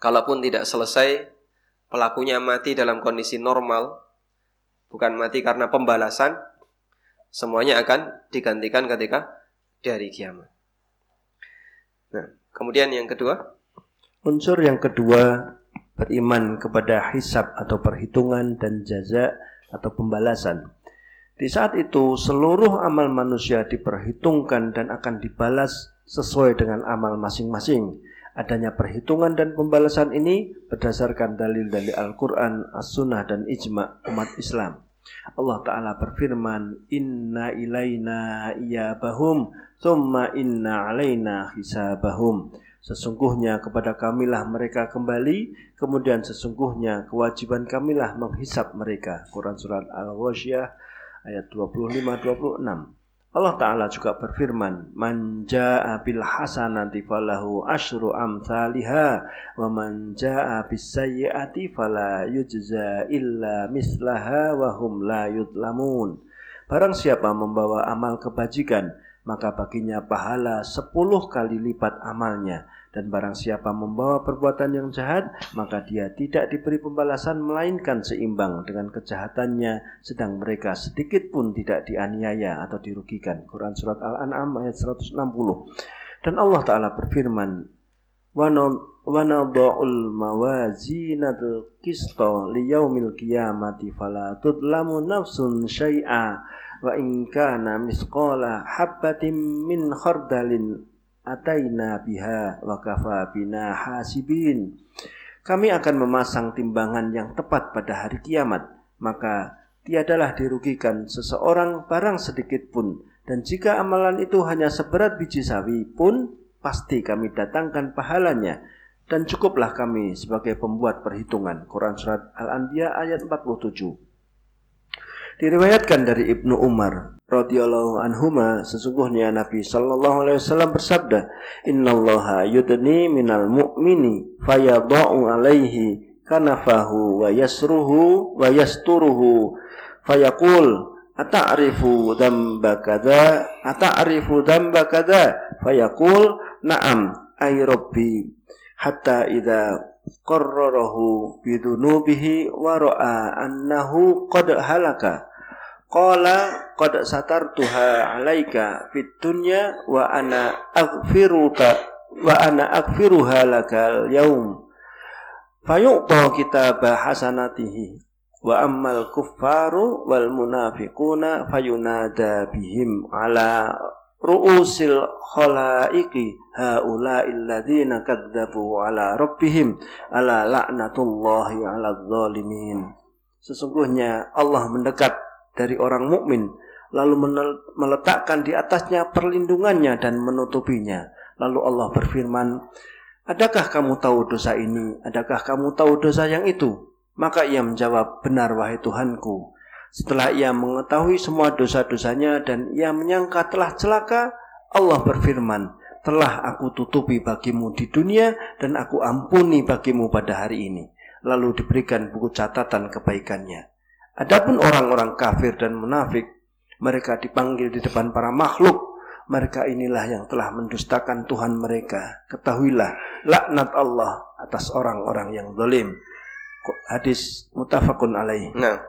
kalaupun tidak selesai pelakunya mati dalam kondisi normal bukan mati karena pembalasan semuanya akan digantikan ketika di hari kiamat. Nah, kemudian yang kedua, unsur yang kedua beriman kepada hisab atau perhitungan dan jaza atau pembalasan. Di saat itu seluruh amal manusia diperhitungkan dan akan dibalas sesuai dengan amal masing-masing. Adanya perhitungan dan pembalasan ini berdasarkan dalil dari Al-Quran, As-Sunnah, dan Ijma' umat Islam. Allah Ta'ala berfirman, Inna ilayna iyabahum, thumma inna alayna hisabahum. Sesungguhnya kepada kamilah mereka kembali, kemudian sesungguhnya kewajiban kamilah menghisap mereka. Quran Surat Al-Ghasyiyah ayat 25-26. Allah Ta'ala juga berfirman, Man ja'a bil hasanati falahu asyru amthaliha, wa man ja'a bis fala illa mislaha wa hum la yudlamun. Barang siapa membawa amal kebajikan, maka baginya pahala sepuluh kali lipat amalnya dan barang siapa membawa perbuatan yang jahat maka dia tidak diberi pembalasan melainkan seimbang dengan kejahatannya sedang mereka sedikit pun tidak dianiaya atau dirugikan. Quran surat Al-An'am ayat 160 dan Allah taala berfirman mawazinatul qista liyaumil qiyamati fala tudlamu nafsun syai'a wa in kana misqala habbatin min khardalin ataina biha wa kafa bina hasibin kami akan memasang timbangan yang tepat pada hari kiamat, maka tiadalah dirugikan seseorang barang sedikit pun. Dan jika amalan itu hanya seberat biji sawi pun, pasti kami datangkan pahalanya. Dan cukuplah kami sebagai pembuat perhitungan. Quran Surat Al-Anbiya ayat 47. Diriwayatkan dari Ibnu Umar radhiyallahu anhuma sesungguhnya Nabi sallallahu alaihi wasallam bersabda innallaha yudni minal mu'mini fayadha'u alaihi kanafahu wa yasruhu wa yasturuhu. Fayaqul ata'rifu dhanba kadza ata'rifu dhanba kadza fayaqul na'am ay rabbi. Hatta idza qarrarahu bidunubihi wa ra'a annahu qad halaka qala qad satartuha alaika fid dunya wa ana aghfiruka wa ana aghfiruha lakal yaum. Fayu'ta kitaba hasanatihi wa ammal kuffaru wal munafiquna fayunada bihim ala ru'usil khalaiki haula illadzina kadzabu ala rabbihim ala la'natullahi ala zalimin. Sesungguhnya Allah mendekat dari orang mukmin lalu meletakkan di atasnya perlindungannya dan menutupinya lalu Allah berfirman adakah kamu tahu dosa ini adakah kamu tahu dosa yang itu maka ia menjawab benar wahai Tuhanku setelah ia mengetahui semua dosa-dosanya dan ia menyangka telah celaka, Allah berfirman, telah aku tutupi bagimu di dunia dan aku ampuni bagimu pada hari ini. Lalu diberikan buku catatan kebaikannya. Adapun orang-orang kafir dan munafik, mereka dipanggil di depan para makhluk. Mereka inilah yang telah mendustakan Tuhan mereka. Ketahuilah laknat Allah atas orang-orang yang zalim. Hadis mutafakun alaih. Nah,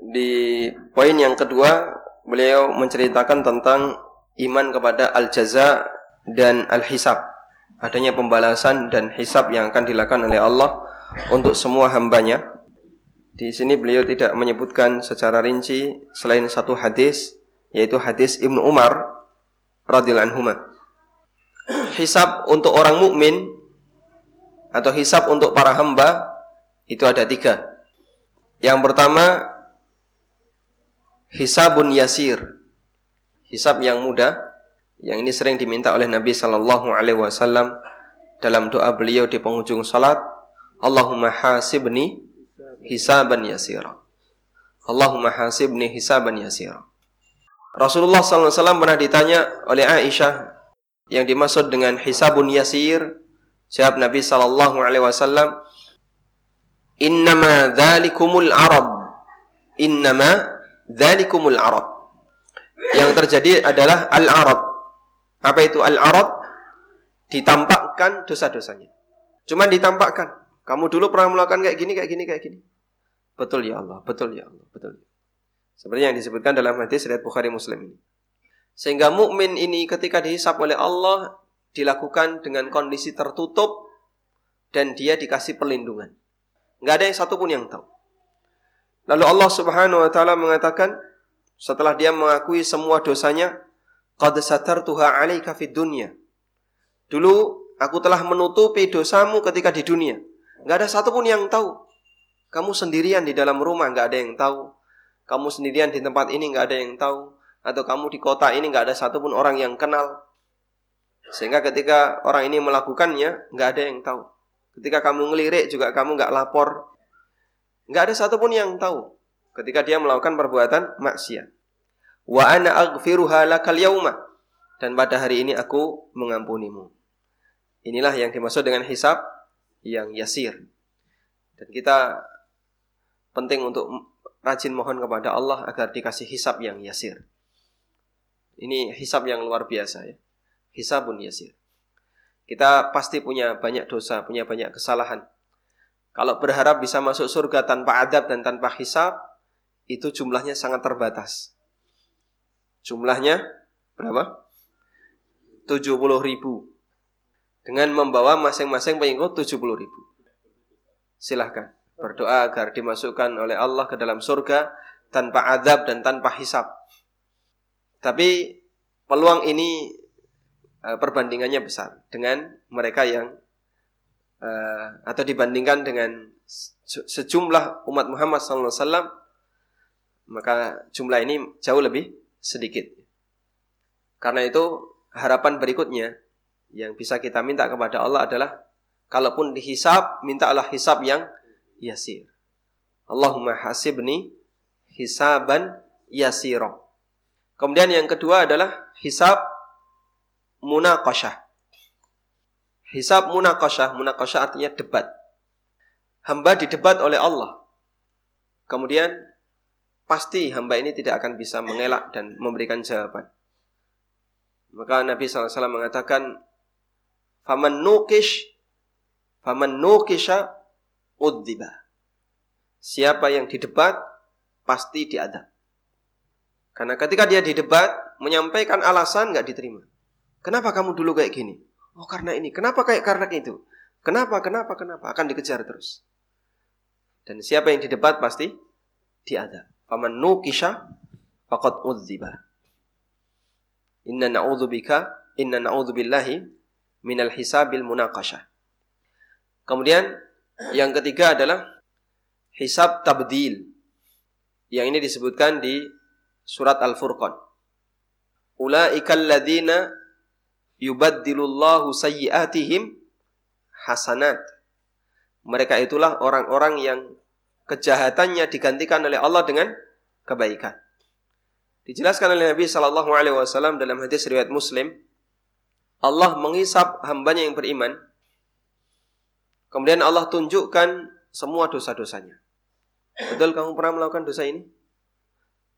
di poin yang kedua beliau menceritakan tentang iman kepada al-jaza dan al-hisab. Adanya pembalasan dan hisab yang akan dilakukan oleh Allah untuk semua hambanya. Di sini beliau tidak menyebutkan secara rinci selain satu hadis yaitu hadis Ibnu Umar radhiyallahu anhu. Hisab untuk orang mukmin atau hisab untuk para hamba itu ada tiga. Yang pertama hisabun yasir. Hisab yang mudah yang ini sering diminta oleh Nabi sallallahu alaihi wasallam dalam doa beliau di penghujung salat, Allahumma hasibni hisaban yasira. Allahumma hasibni hisaban yasira. Rasulullah wasallam pernah ditanya oleh Aisyah yang dimaksud dengan hisabun yasir, jawab Nabi sallallahu alaihi wasallam, "Innama dzalikumul arab." Innama Dzalikumul arad. Yang terjadi adalah al-arad. Apa itu al-arad? Ditampakkan dosa-dosanya. Cuma ditampakkan. Kamu dulu pernah melakukan kayak gini, kayak gini, kayak gini. Betul ya Allah, betul ya Allah, betul. Seperti yang disebutkan dalam hadis riwayat Bukhari Muslim ini. Sehingga mukmin ini ketika dihisap oleh Allah dilakukan dengan kondisi tertutup dan dia dikasih perlindungan. Nggak ada yang satupun yang tahu. Lalu Allah Subhanahu wa taala mengatakan setelah dia mengakui semua dosanya, qad satartuha 'alaika fid dunya. Dulu aku telah menutupi dosamu ketika di dunia. Enggak ada satupun yang tahu. Kamu sendirian di dalam rumah enggak ada yang tahu. Kamu sendirian di tempat ini enggak ada yang tahu. Atau kamu di kota ini enggak ada satupun orang yang kenal. Sehingga ketika orang ini melakukannya enggak ada yang tahu. Ketika kamu ngelirik juga kamu enggak lapor, Nggak ada satupun yang tahu ketika dia melakukan perbuatan maksiat. Wa ana aghfiruha lakal yauma. Dan pada hari ini aku mengampunimu. Inilah yang dimaksud dengan hisab yang yasir. Dan kita penting untuk rajin mohon kepada Allah agar dikasih hisab yang yasir. Ini hisab yang luar biasa ya. Hisabun yasir. Kita pasti punya banyak dosa, punya banyak kesalahan. Kalau berharap bisa masuk surga tanpa adab dan tanpa hisab, itu jumlahnya sangat terbatas. Jumlahnya berapa? 70 ribu. Dengan membawa masing-masing pengikut 70 ribu. Silahkan berdoa agar dimasukkan oleh Allah ke dalam surga tanpa adab dan tanpa hisab. Tapi peluang ini eh, perbandingannya besar dengan mereka yang uh, atau dibandingkan dengan sejumlah umat Muhammad SAW maka jumlah ini jauh lebih sedikit. Karena itu harapan berikutnya yang bisa kita minta kepada Allah adalah kalaupun dihisab mintalah hisab yang yasir. Allahumma hasibni hisaban yasira. Kemudian yang kedua adalah hisab munaqashah. Hisab munaqashah, munaqashah artinya debat. Hamba didebat oleh Allah. Kemudian pasti hamba ini tidak akan bisa mengelak dan memberikan jawaban. Maka Nabi SAW mengatakan, Faman nukish, faman nukisha uddiba. Siapa yang didebat, pasti diadab. Karena ketika dia didebat, menyampaikan alasan nggak diterima. Kenapa kamu dulu kayak gini? Oh karena ini. Kenapa kayak karena itu? Kenapa, kenapa, kenapa? Akan dikejar terus. Dan siapa yang didebat pasti diadab. Faman nukisha faqad udziba. Inna na'udzubika, inna na'udzubillahi minal hisabil munaqashah. Kemudian yang ketiga adalah hisab tabdil. Yang ini disebutkan di surat Al-Furqan. Ulaikal ladzina yubaddilullahu sayyiatihim hasanat. Mereka itulah orang-orang yang kejahatannya digantikan oleh Allah dengan kebaikan. Dijelaskan oleh Nabi Shallallahu Alaihi Wasallam dalam hadis riwayat Muslim, Allah mengisap hambanya yang beriman. Kemudian Allah tunjukkan semua dosa-dosanya. Betul kamu pernah melakukan dosa ini?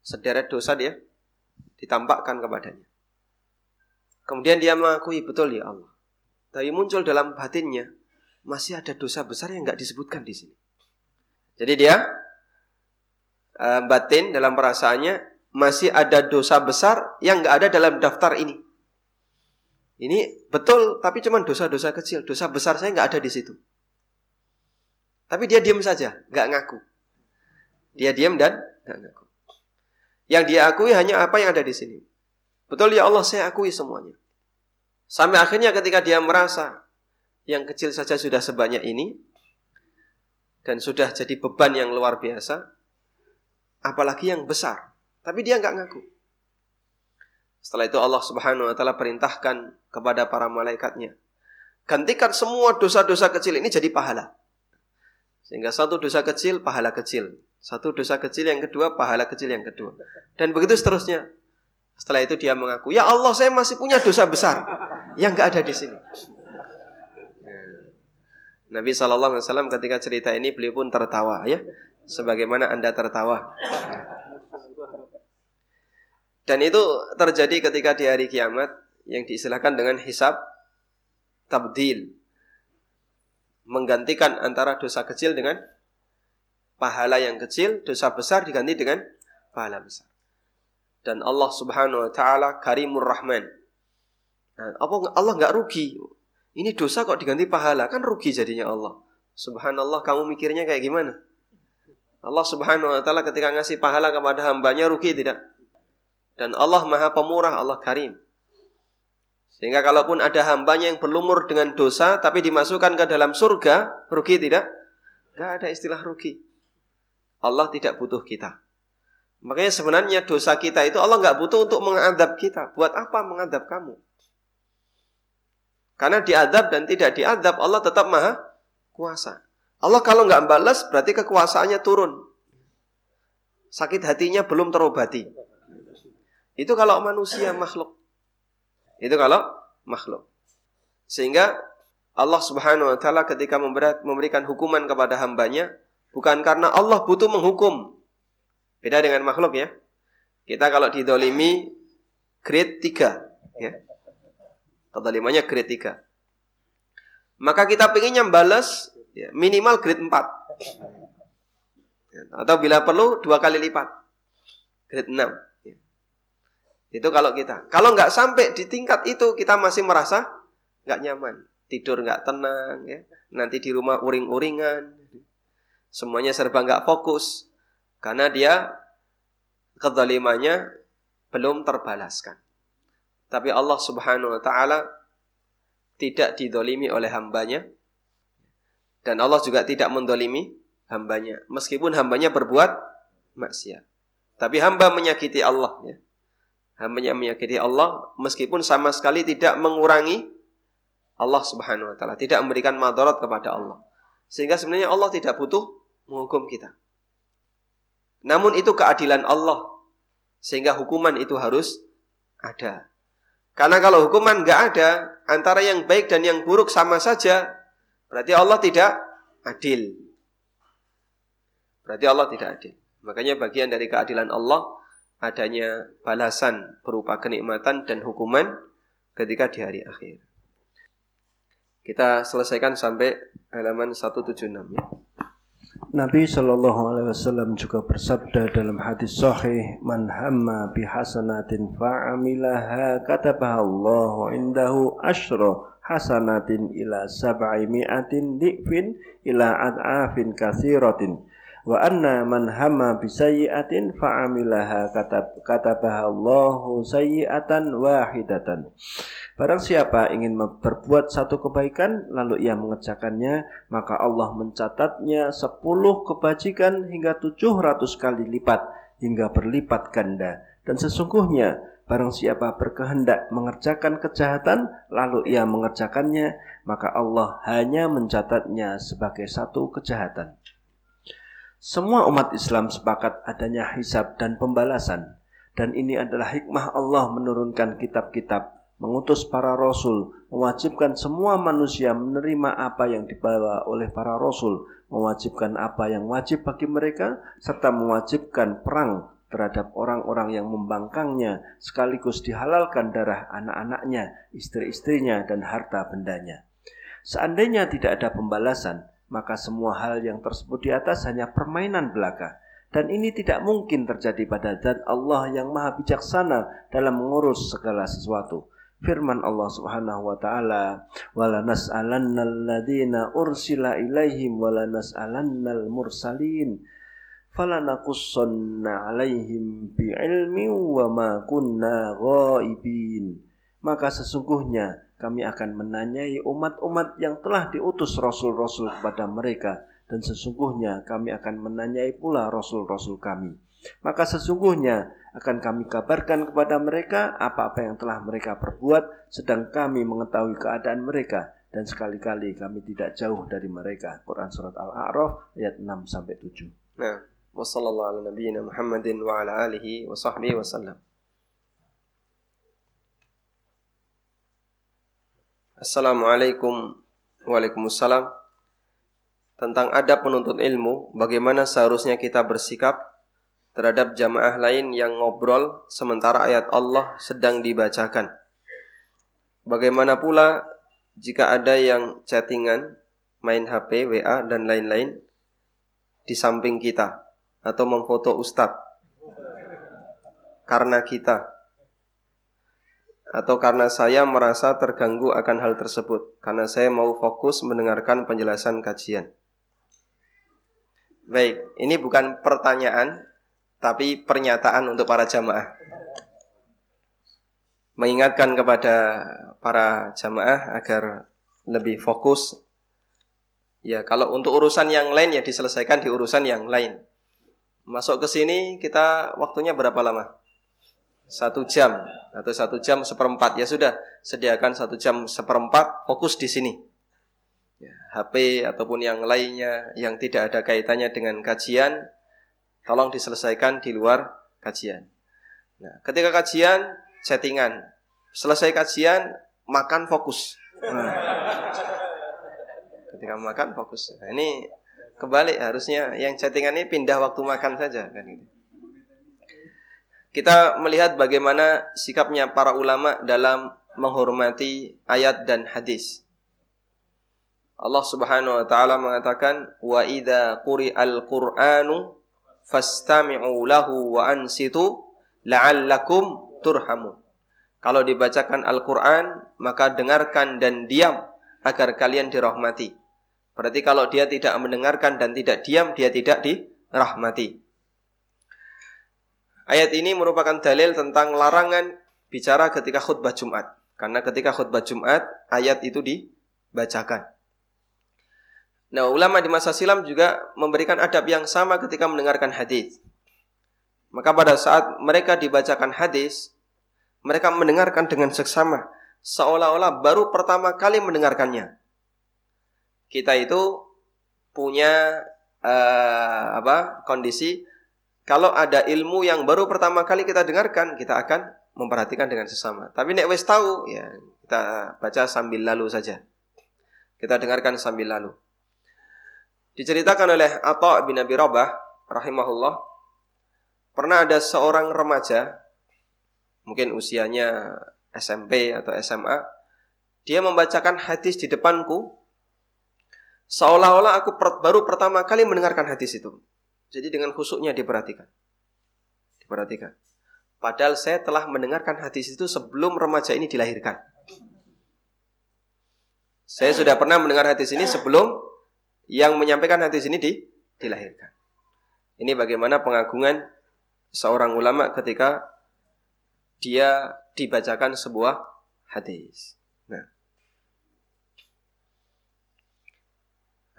Sederet dosa dia ditampakkan kepadanya. Kemudian dia mengakui betul ya Allah. Tapi muncul dalam batinnya masih ada dosa besar yang nggak disebutkan di sini. Jadi dia uh, batin dalam perasaannya masih ada dosa besar yang nggak ada dalam daftar ini. Ini betul, tapi cuma dosa-dosa kecil. Dosa besar saya nggak ada di situ. Tapi dia diam saja, nggak ngaku. Dia diam dan nggak ngaku. Yang dia akui hanya apa yang ada di sini. Betul ya Allah, saya akui semuanya. Sampai akhirnya ketika dia merasa yang kecil saja sudah sebanyak ini, dan sudah jadi beban yang luar biasa, apalagi yang besar. Tapi dia nggak ngaku. Setelah itu Allah Subhanahu wa taala perintahkan kepada para malaikatnya, gantikan semua dosa-dosa kecil ini jadi pahala. Sehingga satu dosa kecil pahala kecil, satu dosa kecil yang kedua pahala kecil yang kedua. Dan begitu seterusnya. Setelah itu dia mengaku, "Ya Allah, saya masih punya dosa besar yang nggak ada di sini." Nabi Shallallahu Alaihi Wasallam ketika cerita ini beliau pun tertawa ya, sebagaimana anda tertawa. Dan itu terjadi ketika di hari kiamat yang diistilahkan dengan hisab tabdil. Menggantikan antara dosa kecil dengan pahala yang kecil, dosa besar diganti dengan pahala besar. Dan Allah Subhanahu wa taala Karimur Rahman. Nah, apa Allah nggak rugi ini dosa kok diganti pahala, kan rugi jadinya Allah. Subhanallah, kamu mikirnya kayak gimana? Allah Subhanahu wa taala ketika ngasih pahala kepada hambanya rugi tidak? Dan Allah Maha Pemurah, Allah Karim. Sehingga kalaupun ada hambanya yang berlumur dengan dosa tapi dimasukkan ke dalam surga, rugi tidak? Gak ada istilah rugi. Allah tidak butuh kita. Makanya sebenarnya dosa kita itu Allah nggak butuh untuk mengadab kita. Buat apa mengadab kamu? Karena diadab dan tidak diadab Allah tetap maha kuasa. Allah kalau nggak balas berarti kekuasaannya turun. Sakit hatinya belum terobati. Itu kalau manusia makhluk. Itu kalau makhluk. Sehingga Allah Subhanahu wa taala ketika memberikan hukuman kepada hambanya bukan karena Allah butuh menghukum. Beda dengan makhluk ya. Kita kalau didolimi grade 3 ya. Kezalimannya grade 3. Maka kita pengennya balas ya, minimal grade 4. Atau bila perlu dua kali lipat. Grade 6. Itu kalau kita. Kalau nggak sampai di tingkat itu kita masih merasa nggak nyaman. Tidur nggak tenang ya. Nanti di rumah uring-uringan. Semuanya serba nggak fokus. Karena dia kezalimannya belum terbalaskan. Tapi Allah Subhanahu wa taala tidak didolimi oleh hambanya Dan Allah juga tidak mendolimi hambanya. Meskipun hambanya berbuat maksiat. Tapi hamba menyakiti Allah. Ya. Hambanya menyakiti Allah meskipun sama sekali tidak mengurangi Allah subhanahu wa ta'ala. Tidak memberikan madarat kepada Allah. Sehingga sebenarnya Allah tidak butuh menghukum kita. Namun itu keadilan Allah. Sehingga hukuman itu harus ada. Karena kalau hukuman nggak ada, antara yang baik dan yang buruk sama saja, berarti Allah tidak adil. Berarti Allah tidak adil. Makanya bagian dari keadilan Allah adanya balasan berupa kenikmatan dan hukuman ketika di hari akhir. Kita selesaikan sampai halaman 176 ya. Nabi Shallallahu Alaihi Wasallam juga bersabda dalam hadis sahih, "Man hamma bi hasanatin fa'amilaha katabaha Allah indahu asyra hasanatin ila sab'i mi'atin di'fin ila ad'afin katsiratin." Wa anna man hamma bi sayyi'atin fa'amilaha katab katabaha Allahu sayyi'atan wahidatan. Barang siapa ingin berbuat satu kebaikan lalu ia mengerjakannya, maka Allah mencatatnya sepuluh kebajikan hingga tujuh ratus kali lipat hingga berlipat ganda. Dan sesungguhnya barang siapa berkehendak mengerjakan kejahatan lalu ia mengerjakannya, maka Allah hanya mencatatnya sebagai satu kejahatan. Semua umat Islam sepakat adanya hisab dan pembalasan. Dan ini adalah hikmah Allah menurunkan kitab-kitab mengutus para rasul, mewajibkan semua manusia menerima apa yang dibawa oleh para rasul, mewajibkan apa yang wajib bagi mereka, serta mewajibkan perang terhadap orang-orang yang membangkangnya, sekaligus dihalalkan darah anak-anaknya, istri-istrinya, dan harta bendanya. Seandainya tidak ada pembalasan, maka semua hal yang tersebut di atas hanya permainan belaka. Dan ini tidak mungkin terjadi pada zat Allah yang maha bijaksana dalam mengurus segala sesuatu. Firman Allah Subhanahu wa taala wala ursila ilaihim wala nas'alannal mursalin. Falanakussanna alaihim bi'ilmi wa ma kunna ghaibin. Maka sesungguhnya kami akan menanyai umat-umat yang telah diutus rasul-rasul kepada mereka dan sesungguhnya kami akan menanyai pula rasul-rasul kami maka sesungguhnya akan kami kabarkan kepada mereka apa-apa yang telah mereka perbuat sedang kami mengetahui keadaan mereka dan sekali-kali kami tidak jauh dari mereka. Quran surat Al-A'raf ayat 6 sampai 7. Nah, wassallallahu ala nabiyyina Muhammadin wa ala alihi wa sahbihi wasallam. Assalamualaikum Waalaikumsalam. Tentang adab penuntut ilmu Bagaimana seharusnya kita bersikap terhadap jamaah lain yang ngobrol sementara ayat Allah sedang dibacakan. Bagaimana pula jika ada yang chattingan, main HP, WA, dan lain-lain di samping kita atau memfoto ustadz karena kita atau karena saya merasa terganggu akan hal tersebut karena saya mau fokus mendengarkan penjelasan kajian. Baik, ini bukan pertanyaan tapi pernyataan untuk para jamaah. Mengingatkan kepada para jamaah agar lebih fokus. Ya, kalau untuk urusan yang lain ya diselesaikan di urusan yang lain. Masuk ke sini kita waktunya berapa lama? Satu jam atau satu jam seperempat ya sudah sediakan satu jam seperempat fokus di sini. Ya, HP ataupun yang lainnya yang tidak ada kaitannya dengan kajian tolong diselesaikan di luar kajian. Nah, ketika kajian, settingan. Selesai kajian, makan fokus. Nah. Ketika makan fokus. Nah, ini kebalik harusnya yang chattingan ini pindah waktu makan saja kan gitu. Kita melihat bagaimana sikapnya para ulama dalam menghormati ayat dan hadis. Allah Subhanahu wa taala mengatakan wa idza quri'al qur'anu fastami'u lahu wa ansitu la'allakum turhamun. Kalau dibacakan Al-Qur'an, maka dengarkan dan diam agar kalian dirahmati. Berarti kalau dia tidak mendengarkan dan tidak diam, dia tidak dirahmati. Ayat ini merupakan dalil tentang larangan bicara ketika khutbah Jumat. Karena ketika khutbah Jumat, ayat itu dibacakan. Nah, ulama di masa silam juga memberikan adab yang sama ketika mendengarkan hadis. Maka pada saat mereka dibacakan hadis, mereka mendengarkan dengan seksama, seolah-olah baru pertama kali mendengarkannya. Kita itu punya uh, apa kondisi kalau ada ilmu yang baru pertama kali kita dengarkan, kita akan memperhatikan dengan sesama. Tapi nek wes tahu, ya kita baca sambil lalu saja. Kita dengarkan sambil lalu. Diceritakan oleh Atta bin Abi Rabah rahimahullah pernah ada seorang remaja mungkin usianya SMP atau SMA dia membacakan hadis di depanku seolah-olah aku baru pertama kali mendengarkan hadis itu. Jadi dengan khusuknya diperhatikan. Diperhatikan. Padahal saya telah mendengarkan hadis itu sebelum remaja ini dilahirkan. Saya sudah pernah mendengar hadis ini sebelum yang menyampaikan hadis ini di, dilahirkan. Ini bagaimana pengagungan seorang ulama ketika dia dibacakan sebuah hadis. Nah.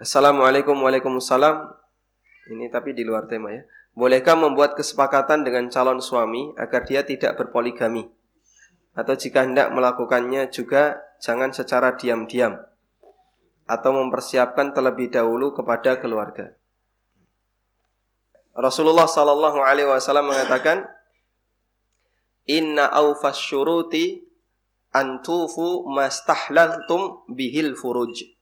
Assalamualaikum Waalaikumsalam. Ini tapi di luar tema ya. Bolehkah membuat kesepakatan dengan calon suami agar dia tidak berpoligami? Atau jika hendak melakukannya juga jangan secara diam-diam atau mempersiapkan terlebih dahulu kepada keluarga. Rasulullah Sallallahu Alaihi Wasallam mengatakan, Inna awfas syuruti antufu mastahlantum bihil furuj.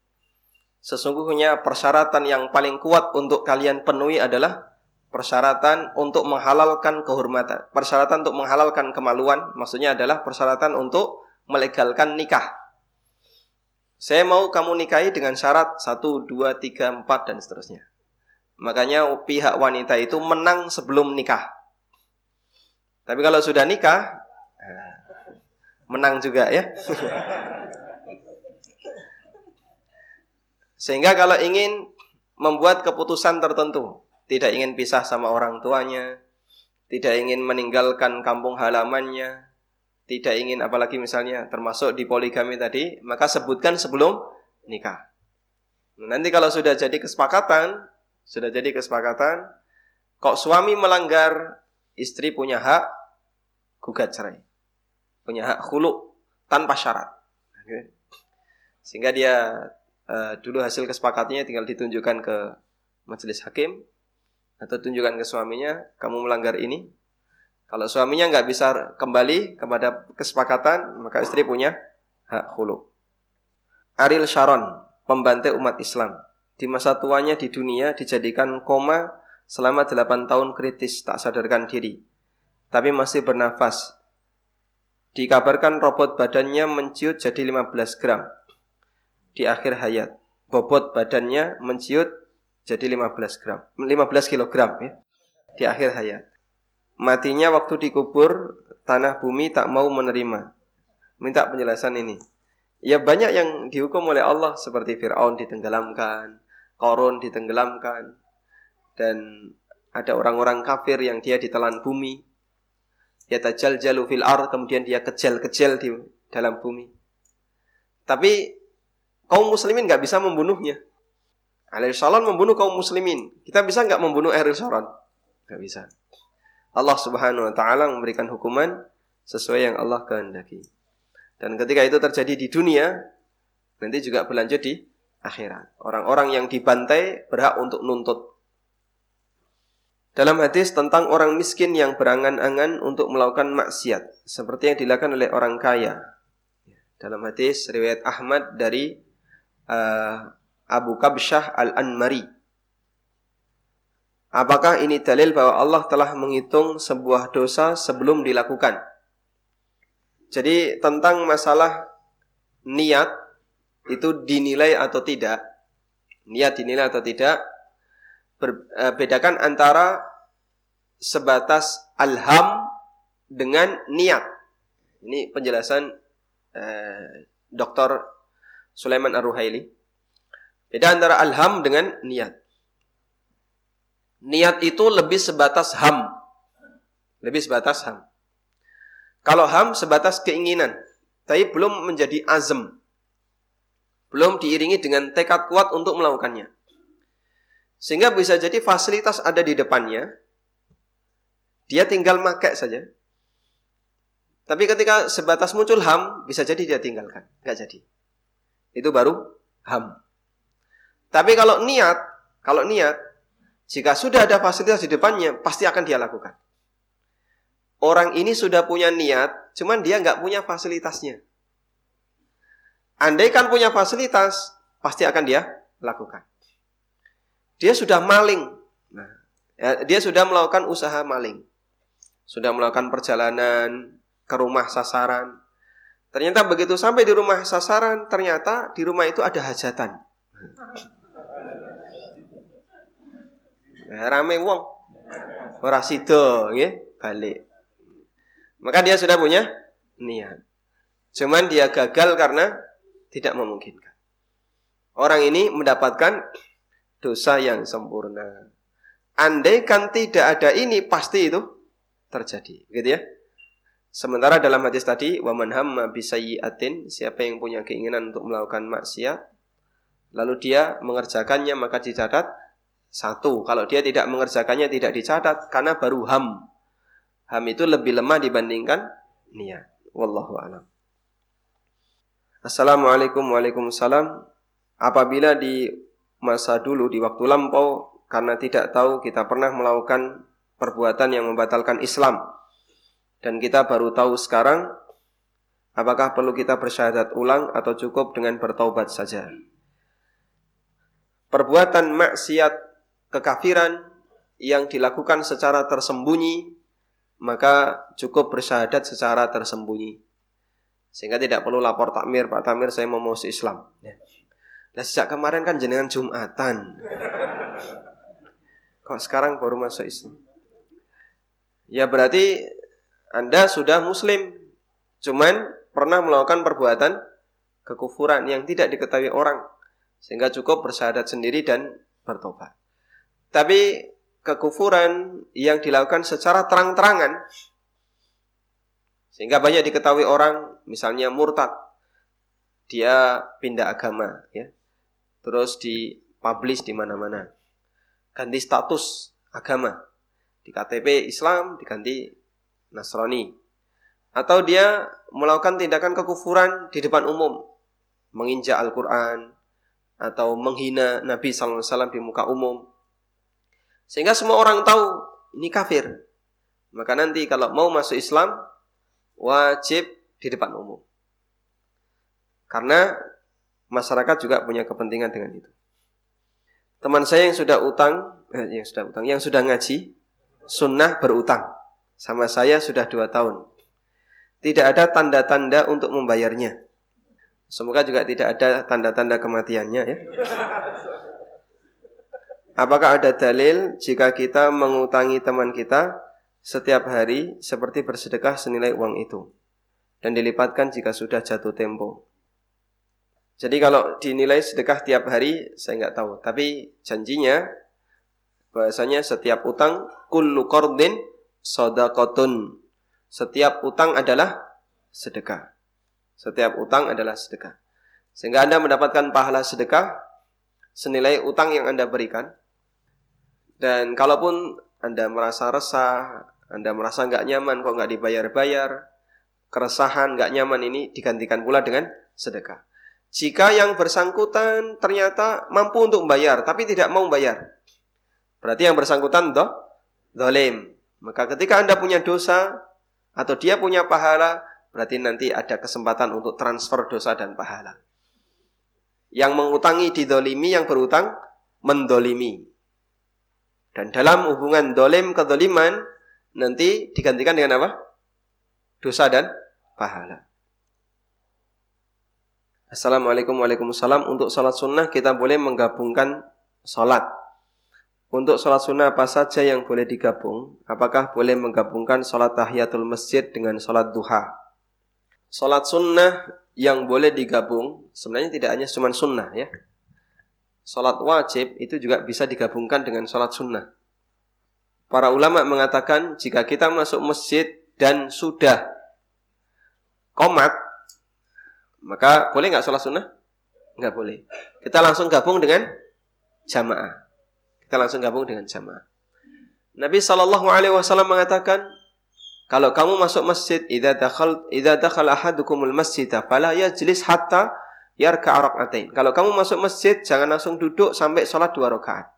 Sesungguhnya persyaratan yang paling kuat untuk kalian penuhi adalah persyaratan untuk menghalalkan kehormatan. Persyaratan untuk menghalalkan kemaluan, maksudnya adalah persyaratan untuk melegalkan nikah. Saya mau kamu nikahi dengan syarat 1, 2, 3, 4 dan seterusnya. Makanya pihak wanita itu menang sebelum nikah. Tapi kalau sudah nikah, menang juga ya. Sehingga kalau ingin membuat keputusan tertentu, tidak ingin pisah sama orang tuanya, tidak ingin meninggalkan kampung halamannya, tidak ingin apalagi misalnya termasuk di poligami tadi, maka sebutkan sebelum nikah. Nanti kalau sudah jadi kesepakatan, sudah jadi kesepakatan, kok suami melanggar, istri punya hak gugat cerai. Punya hak khulu tanpa syarat. Sehingga dia uh, dulu hasil kesepakatannya tinggal ditunjukkan ke majelis hakim atau tunjukkan ke suaminya, kamu melanggar ini, kalau suaminya nggak bisa kembali kepada kesepakatan, maka istri punya hak hulu. Ariel Sharon, pembantai umat Islam. Di masa tuanya di dunia dijadikan koma selama 8 tahun kritis tak sadarkan diri. Tapi masih bernafas. Dikabarkan robot badannya menciut jadi 15 gram. Di akhir hayat. Bobot badannya menciut jadi 15 gram. 15 kilogram ya. Di akhir hayat. Matinya waktu dikubur, tanah bumi tak mau menerima. Minta penjelasan ini. Ya banyak yang dihukum oleh Allah seperti Fir'aun ditenggelamkan, Korun ditenggelamkan, dan ada orang-orang kafir yang dia ditelan bumi. Ya tajal jalu fil ar, kemudian dia kecil-kecil di dalam bumi. Tapi kaum muslimin nggak bisa membunuhnya. Alir Shalon membunuh kaum muslimin. Kita bisa nggak membunuh Alir Shalon? Nggak bisa. Allah Subhanahu wa taala memberikan hukuman sesuai yang Allah kehendaki. Dan ketika itu terjadi di dunia, nanti juga berlanjut di akhirat. Orang-orang yang dibantai berhak untuk nuntut. Dalam hadis tentang orang miskin yang berangan-angan untuk melakukan maksiat, seperti yang dilakukan oleh orang kaya. Dalam hadis riwayat Ahmad dari uh, Abu Kabsyah Al-Anmari Apakah ini dalil bahwa Allah telah menghitung sebuah dosa sebelum dilakukan? Jadi tentang masalah niat itu dinilai atau tidak, niat dinilai atau tidak, bedakan antara sebatas alham dengan niat. Ini penjelasan eh, Dr. Sulaiman Ar-Ruhaili. Beda antara alham dengan niat. Niat itu lebih sebatas ham. Lebih sebatas ham. Kalau ham sebatas keinginan, tapi belum menjadi azam. Belum diiringi dengan tekad kuat untuk melakukannya. Sehingga bisa jadi fasilitas ada di depannya, dia tinggal makai saja. Tapi ketika sebatas muncul HAM, bisa jadi dia tinggalkan. Nggak jadi. Itu baru HAM. Tapi kalau niat, kalau niat, jika sudah ada fasilitas di depannya, pasti akan dia lakukan. Orang ini sudah punya niat, cuman dia nggak punya fasilitasnya. Andai kan punya fasilitas, pasti akan dia lakukan. Dia sudah maling. Nah, ya, dia sudah melakukan usaha maling. Sudah melakukan perjalanan ke rumah sasaran. Ternyata begitu sampai di rumah sasaran, ternyata di rumah itu ada hajatan. Nah, rame wong. Ora sida, balik. Maka dia sudah punya niat. Cuman dia gagal karena tidak memungkinkan. Orang ini mendapatkan dosa yang sempurna. Andai kan tidak ada ini pasti itu terjadi, gitu ya. Sementara dalam hadis tadi, waman hamma bisayyi'atin, siapa yang punya keinginan untuk melakukan maksiat, lalu dia mengerjakannya maka dicatat satu. Kalau dia tidak mengerjakannya tidak dicatat karena baru ham. Ham itu lebih lemah dibandingkan niat. Wallahu a'lam. Assalamualaikum Waalaikumsalam. Apabila di masa dulu di waktu lampau karena tidak tahu kita pernah melakukan perbuatan yang membatalkan Islam dan kita baru tahu sekarang apakah perlu kita bersyahadat ulang atau cukup dengan bertaubat saja perbuatan maksiat kekafiran yang dilakukan secara tersembunyi maka cukup bersyahadat secara tersembunyi sehingga tidak perlu lapor takmir Pak Takmir saya mau masuk Islam ya. Nah sejak kemarin kan jenengan Jumatan. Kok sekarang baru masuk Islam? Ya berarti Anda sudah Muslim. Cuman pernah melakukan perbuatan kekufuran yang tidak diketahui orang. Sehingga cukup bersyahadat sendiri dan bertobat. Tapi kekufuran yang dilakukan secara terang-terangan sehingga banyak diketahui orang misalnya murtad dia pindah agama ya terus dipublish di mana-mana. Ganti status agama. Di KTP Islam diganti Nasrani. Atau dia melakukan tindakan kekufuran di depan umum. Menginjak Al-Quran. Atau menghina Nabi SAW di muka umum. Sehingga semua orang tahu ini kafir. Maka nanti kalau mau masuk Islam wajib di depan umum. Karena masyarakat juga punya kepentingan dengan itu. Teman saya yang sudah utang, eh, yang sudah utang, yang sudah ngaji, sunnah berutang. Sama saya sudah dua tahun. Tidak ada tanda-tanda untuk membayarnya. Semoga juga tidak ada tanda-tanda kematiannya ya. Apakah ada dalil jika kita mengutangi teman kita setiap hari seperti bersedekah senilai uang itu dan dilipatkan jika sudah jatuh tempo? Jadi kalau dinilai sedekah tiap hari saya nggak tahu, tapi janjinya bahasanya setiap utang kullu qardin sadaqatun. Setiap utang adalah sedekah. Setiap utang adalah sedekah. Sehingga Anda mendapatkan pahala sedekah senilai utang yang Anda berikan. Dan kalaupun Anda merasa resah, Anda merasa nggak nyaman kok nggak dibayar-bayar, keresahan nggak nyaman ini digantikan pula dengan sedekah. Jika yang bersangkutan ternyata mampu untuk membayar tapi tidak mau membayar. Berarti yang bersangkutan doh, dolim. Maka ketika Anda punya dosa atau dia punya pahala, berarti nanti ada kesempatan untuk transfer dosa dan pahala. Yang mengutangi didolimi, yang berutang mendolimi. Dan dalam hubungan dolim kedoliman, nanti digantikan dengan apa? Dosa dan pahala. Assalamualaikum Waalaikumsalam Untuk sholat sunnah kita boleh menggabungkan sholat Untuk sholat sunnah apa saja yang boleh digabung Apakah boleh menggabungkan sholat tahiyatul masjid dengan sholat duha Sholat sunnah yang boleh digabung Sebenarnya tidak hanya cuma sunnah ya Sholat wajib itu juga bisa digabungkan dengan sholat sunnah Para ulama mengatakan jika kita masuk masjid dan sudah komat maka boleh nggak sholat sunnah? Nggak boleh. Kita langsung gabung dengan jamaah. Kita langsung gabung dengan jamaah. Nabi Shallallahu Alaihi Wasallam mengatakan, kalau kamu masuk masjid, idza dakhal idza dakhala ahadukumul masjid, fala yajlis hatta yarka rakaatain. Kalau kamu masuk masjid, jangan langsung duduk sampai sholat dua rakaat.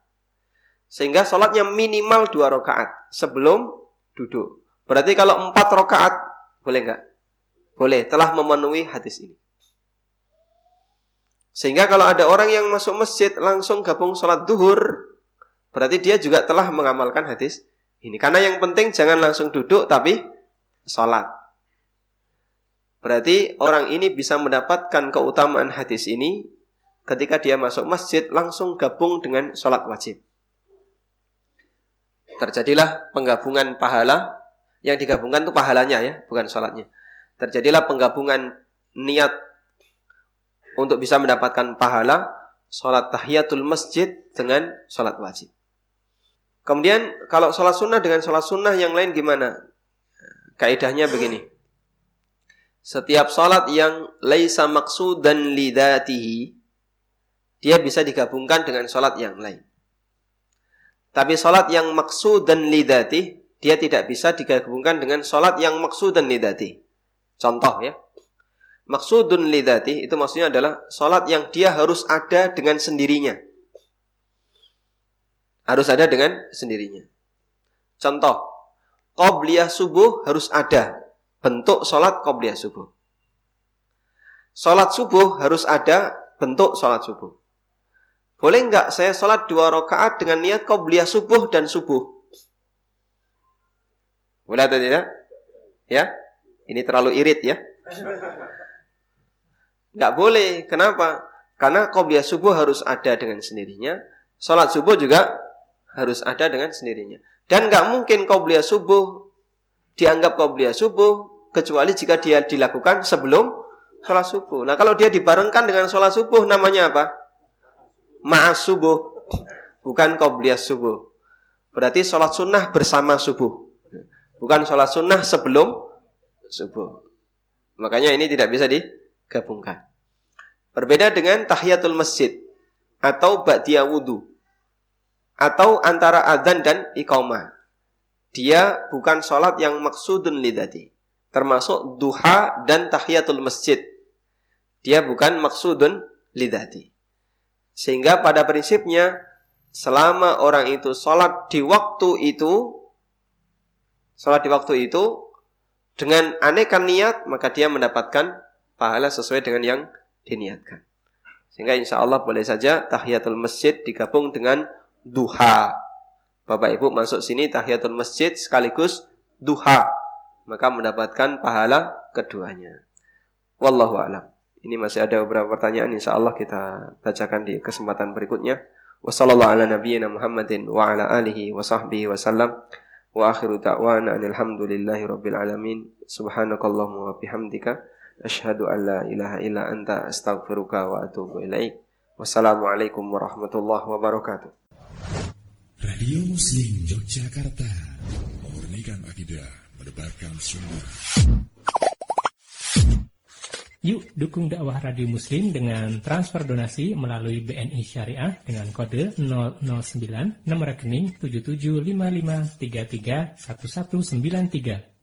Sehingga sholatnya minimal dua rakaat sebelum duduk. Berarti kalau empat rakaat boleh nggak? Boleh. Telah memenuhi hadis ini. Sehingga kalau ada orang yang masuk masjid langsung gabung sholat duhur, berarti dia juga telah mengamalkan hadis ini. Karena yang penting jangan langsung duduk tapi sholat. Berarti orang ini bisa mendapatkan keutamaan hadis ini ketika dia masuk masjid langsung gabung dengan sholat wajib. Terjadilah penggabungan pahala yang digabungkan itu pahalanya ya, bukan sholatnya. Terjadilah penggabungan niat untuk bisa mendapatkan pahala sholat tahiyatul masjid dengan sholat wajib. Kemudian kalau sholat sunnah dengan sholat sunnah yang lain gimana? Kaidahnya begini. Setiap sholat yang laisa dan lidatihi dia bisa digabungkan dengan sholat yang lain. Tapi sholat yang maksud dan lidati dia tidak bisa digabungkan dengan sholat yang maksud dan lidati. Contoh ya, Maksudun lidati itu maksudnya adalah sholat yang dia harus ada dengan sendirinya. Harus ada dengan sendirinya. Contoh, Qobliyah subuh harus ada. Bentuk sholat Qobliyah subuh. Sholat subuh harus ada bentuk sholat subuh. Boleh nggak saya sholat dua rakaat dengan niat Qobliyah subuh dan subuh? Boleh atau tidak? Ya, ini terlalu irit ya. Nggak boleh. Kenapa? Karena qobliyah subuh harus ada dengan sendirinya. Sholat subuh juga harus ada dengan sendirinya. Dan nggak mungkin qobliyah subuh dianggap qobliyah subuh kecuali jika dia dilakukan sebelum sholat subuh. Nah kalau dia dibarengkan dengan sholat subuh namanya apa? Ma'as subuh. Bukan qobliyah subuh. Berarti sholat sunnah bersama subuh. Bukan sholat sunnah sebelum subuh. Makanya ini tidak bisa di gabungkan. Berbeda dengan tahiyatul masjid atau ba'diyah wudu atau antara adzan dan iqamah. Dia bukan sholat yang maksudun lidati. Termasuk duha dan tahiyatul masjid. Dia bukan maksudun lidati. Sehingga pada prinsipnya selama orang itu sholat di waktu itu sholat di waktu itu dengan aneka niat maka dia mendapatkan pahala sesuai dengan yang diniatkan. Sehingga insya Allah boleh saja tahiyatul masjid digabung dengan duha. Bapak Ibu masuk sini tahiyatul masjid sekaligus duha. Maka mendapatkan pahala keduanya. Wallahu a'lam. Ini masih ada beberapa pertanyaan insya Allah kita bacakan di kesempatan berikutnya. Wassalamualaikum warahmatullahi wabarakatuh. Wassalamualaikum warahmatullahi wabarakatuh. Radio Muslim Yogyakarta memurnikan akidah, mendebarkan sunnah. Yuk dukung dakwah Radio Muslim dengan transfer donasi melalui BNI Syariah dengan kode 009 nomor rekening 7755331193.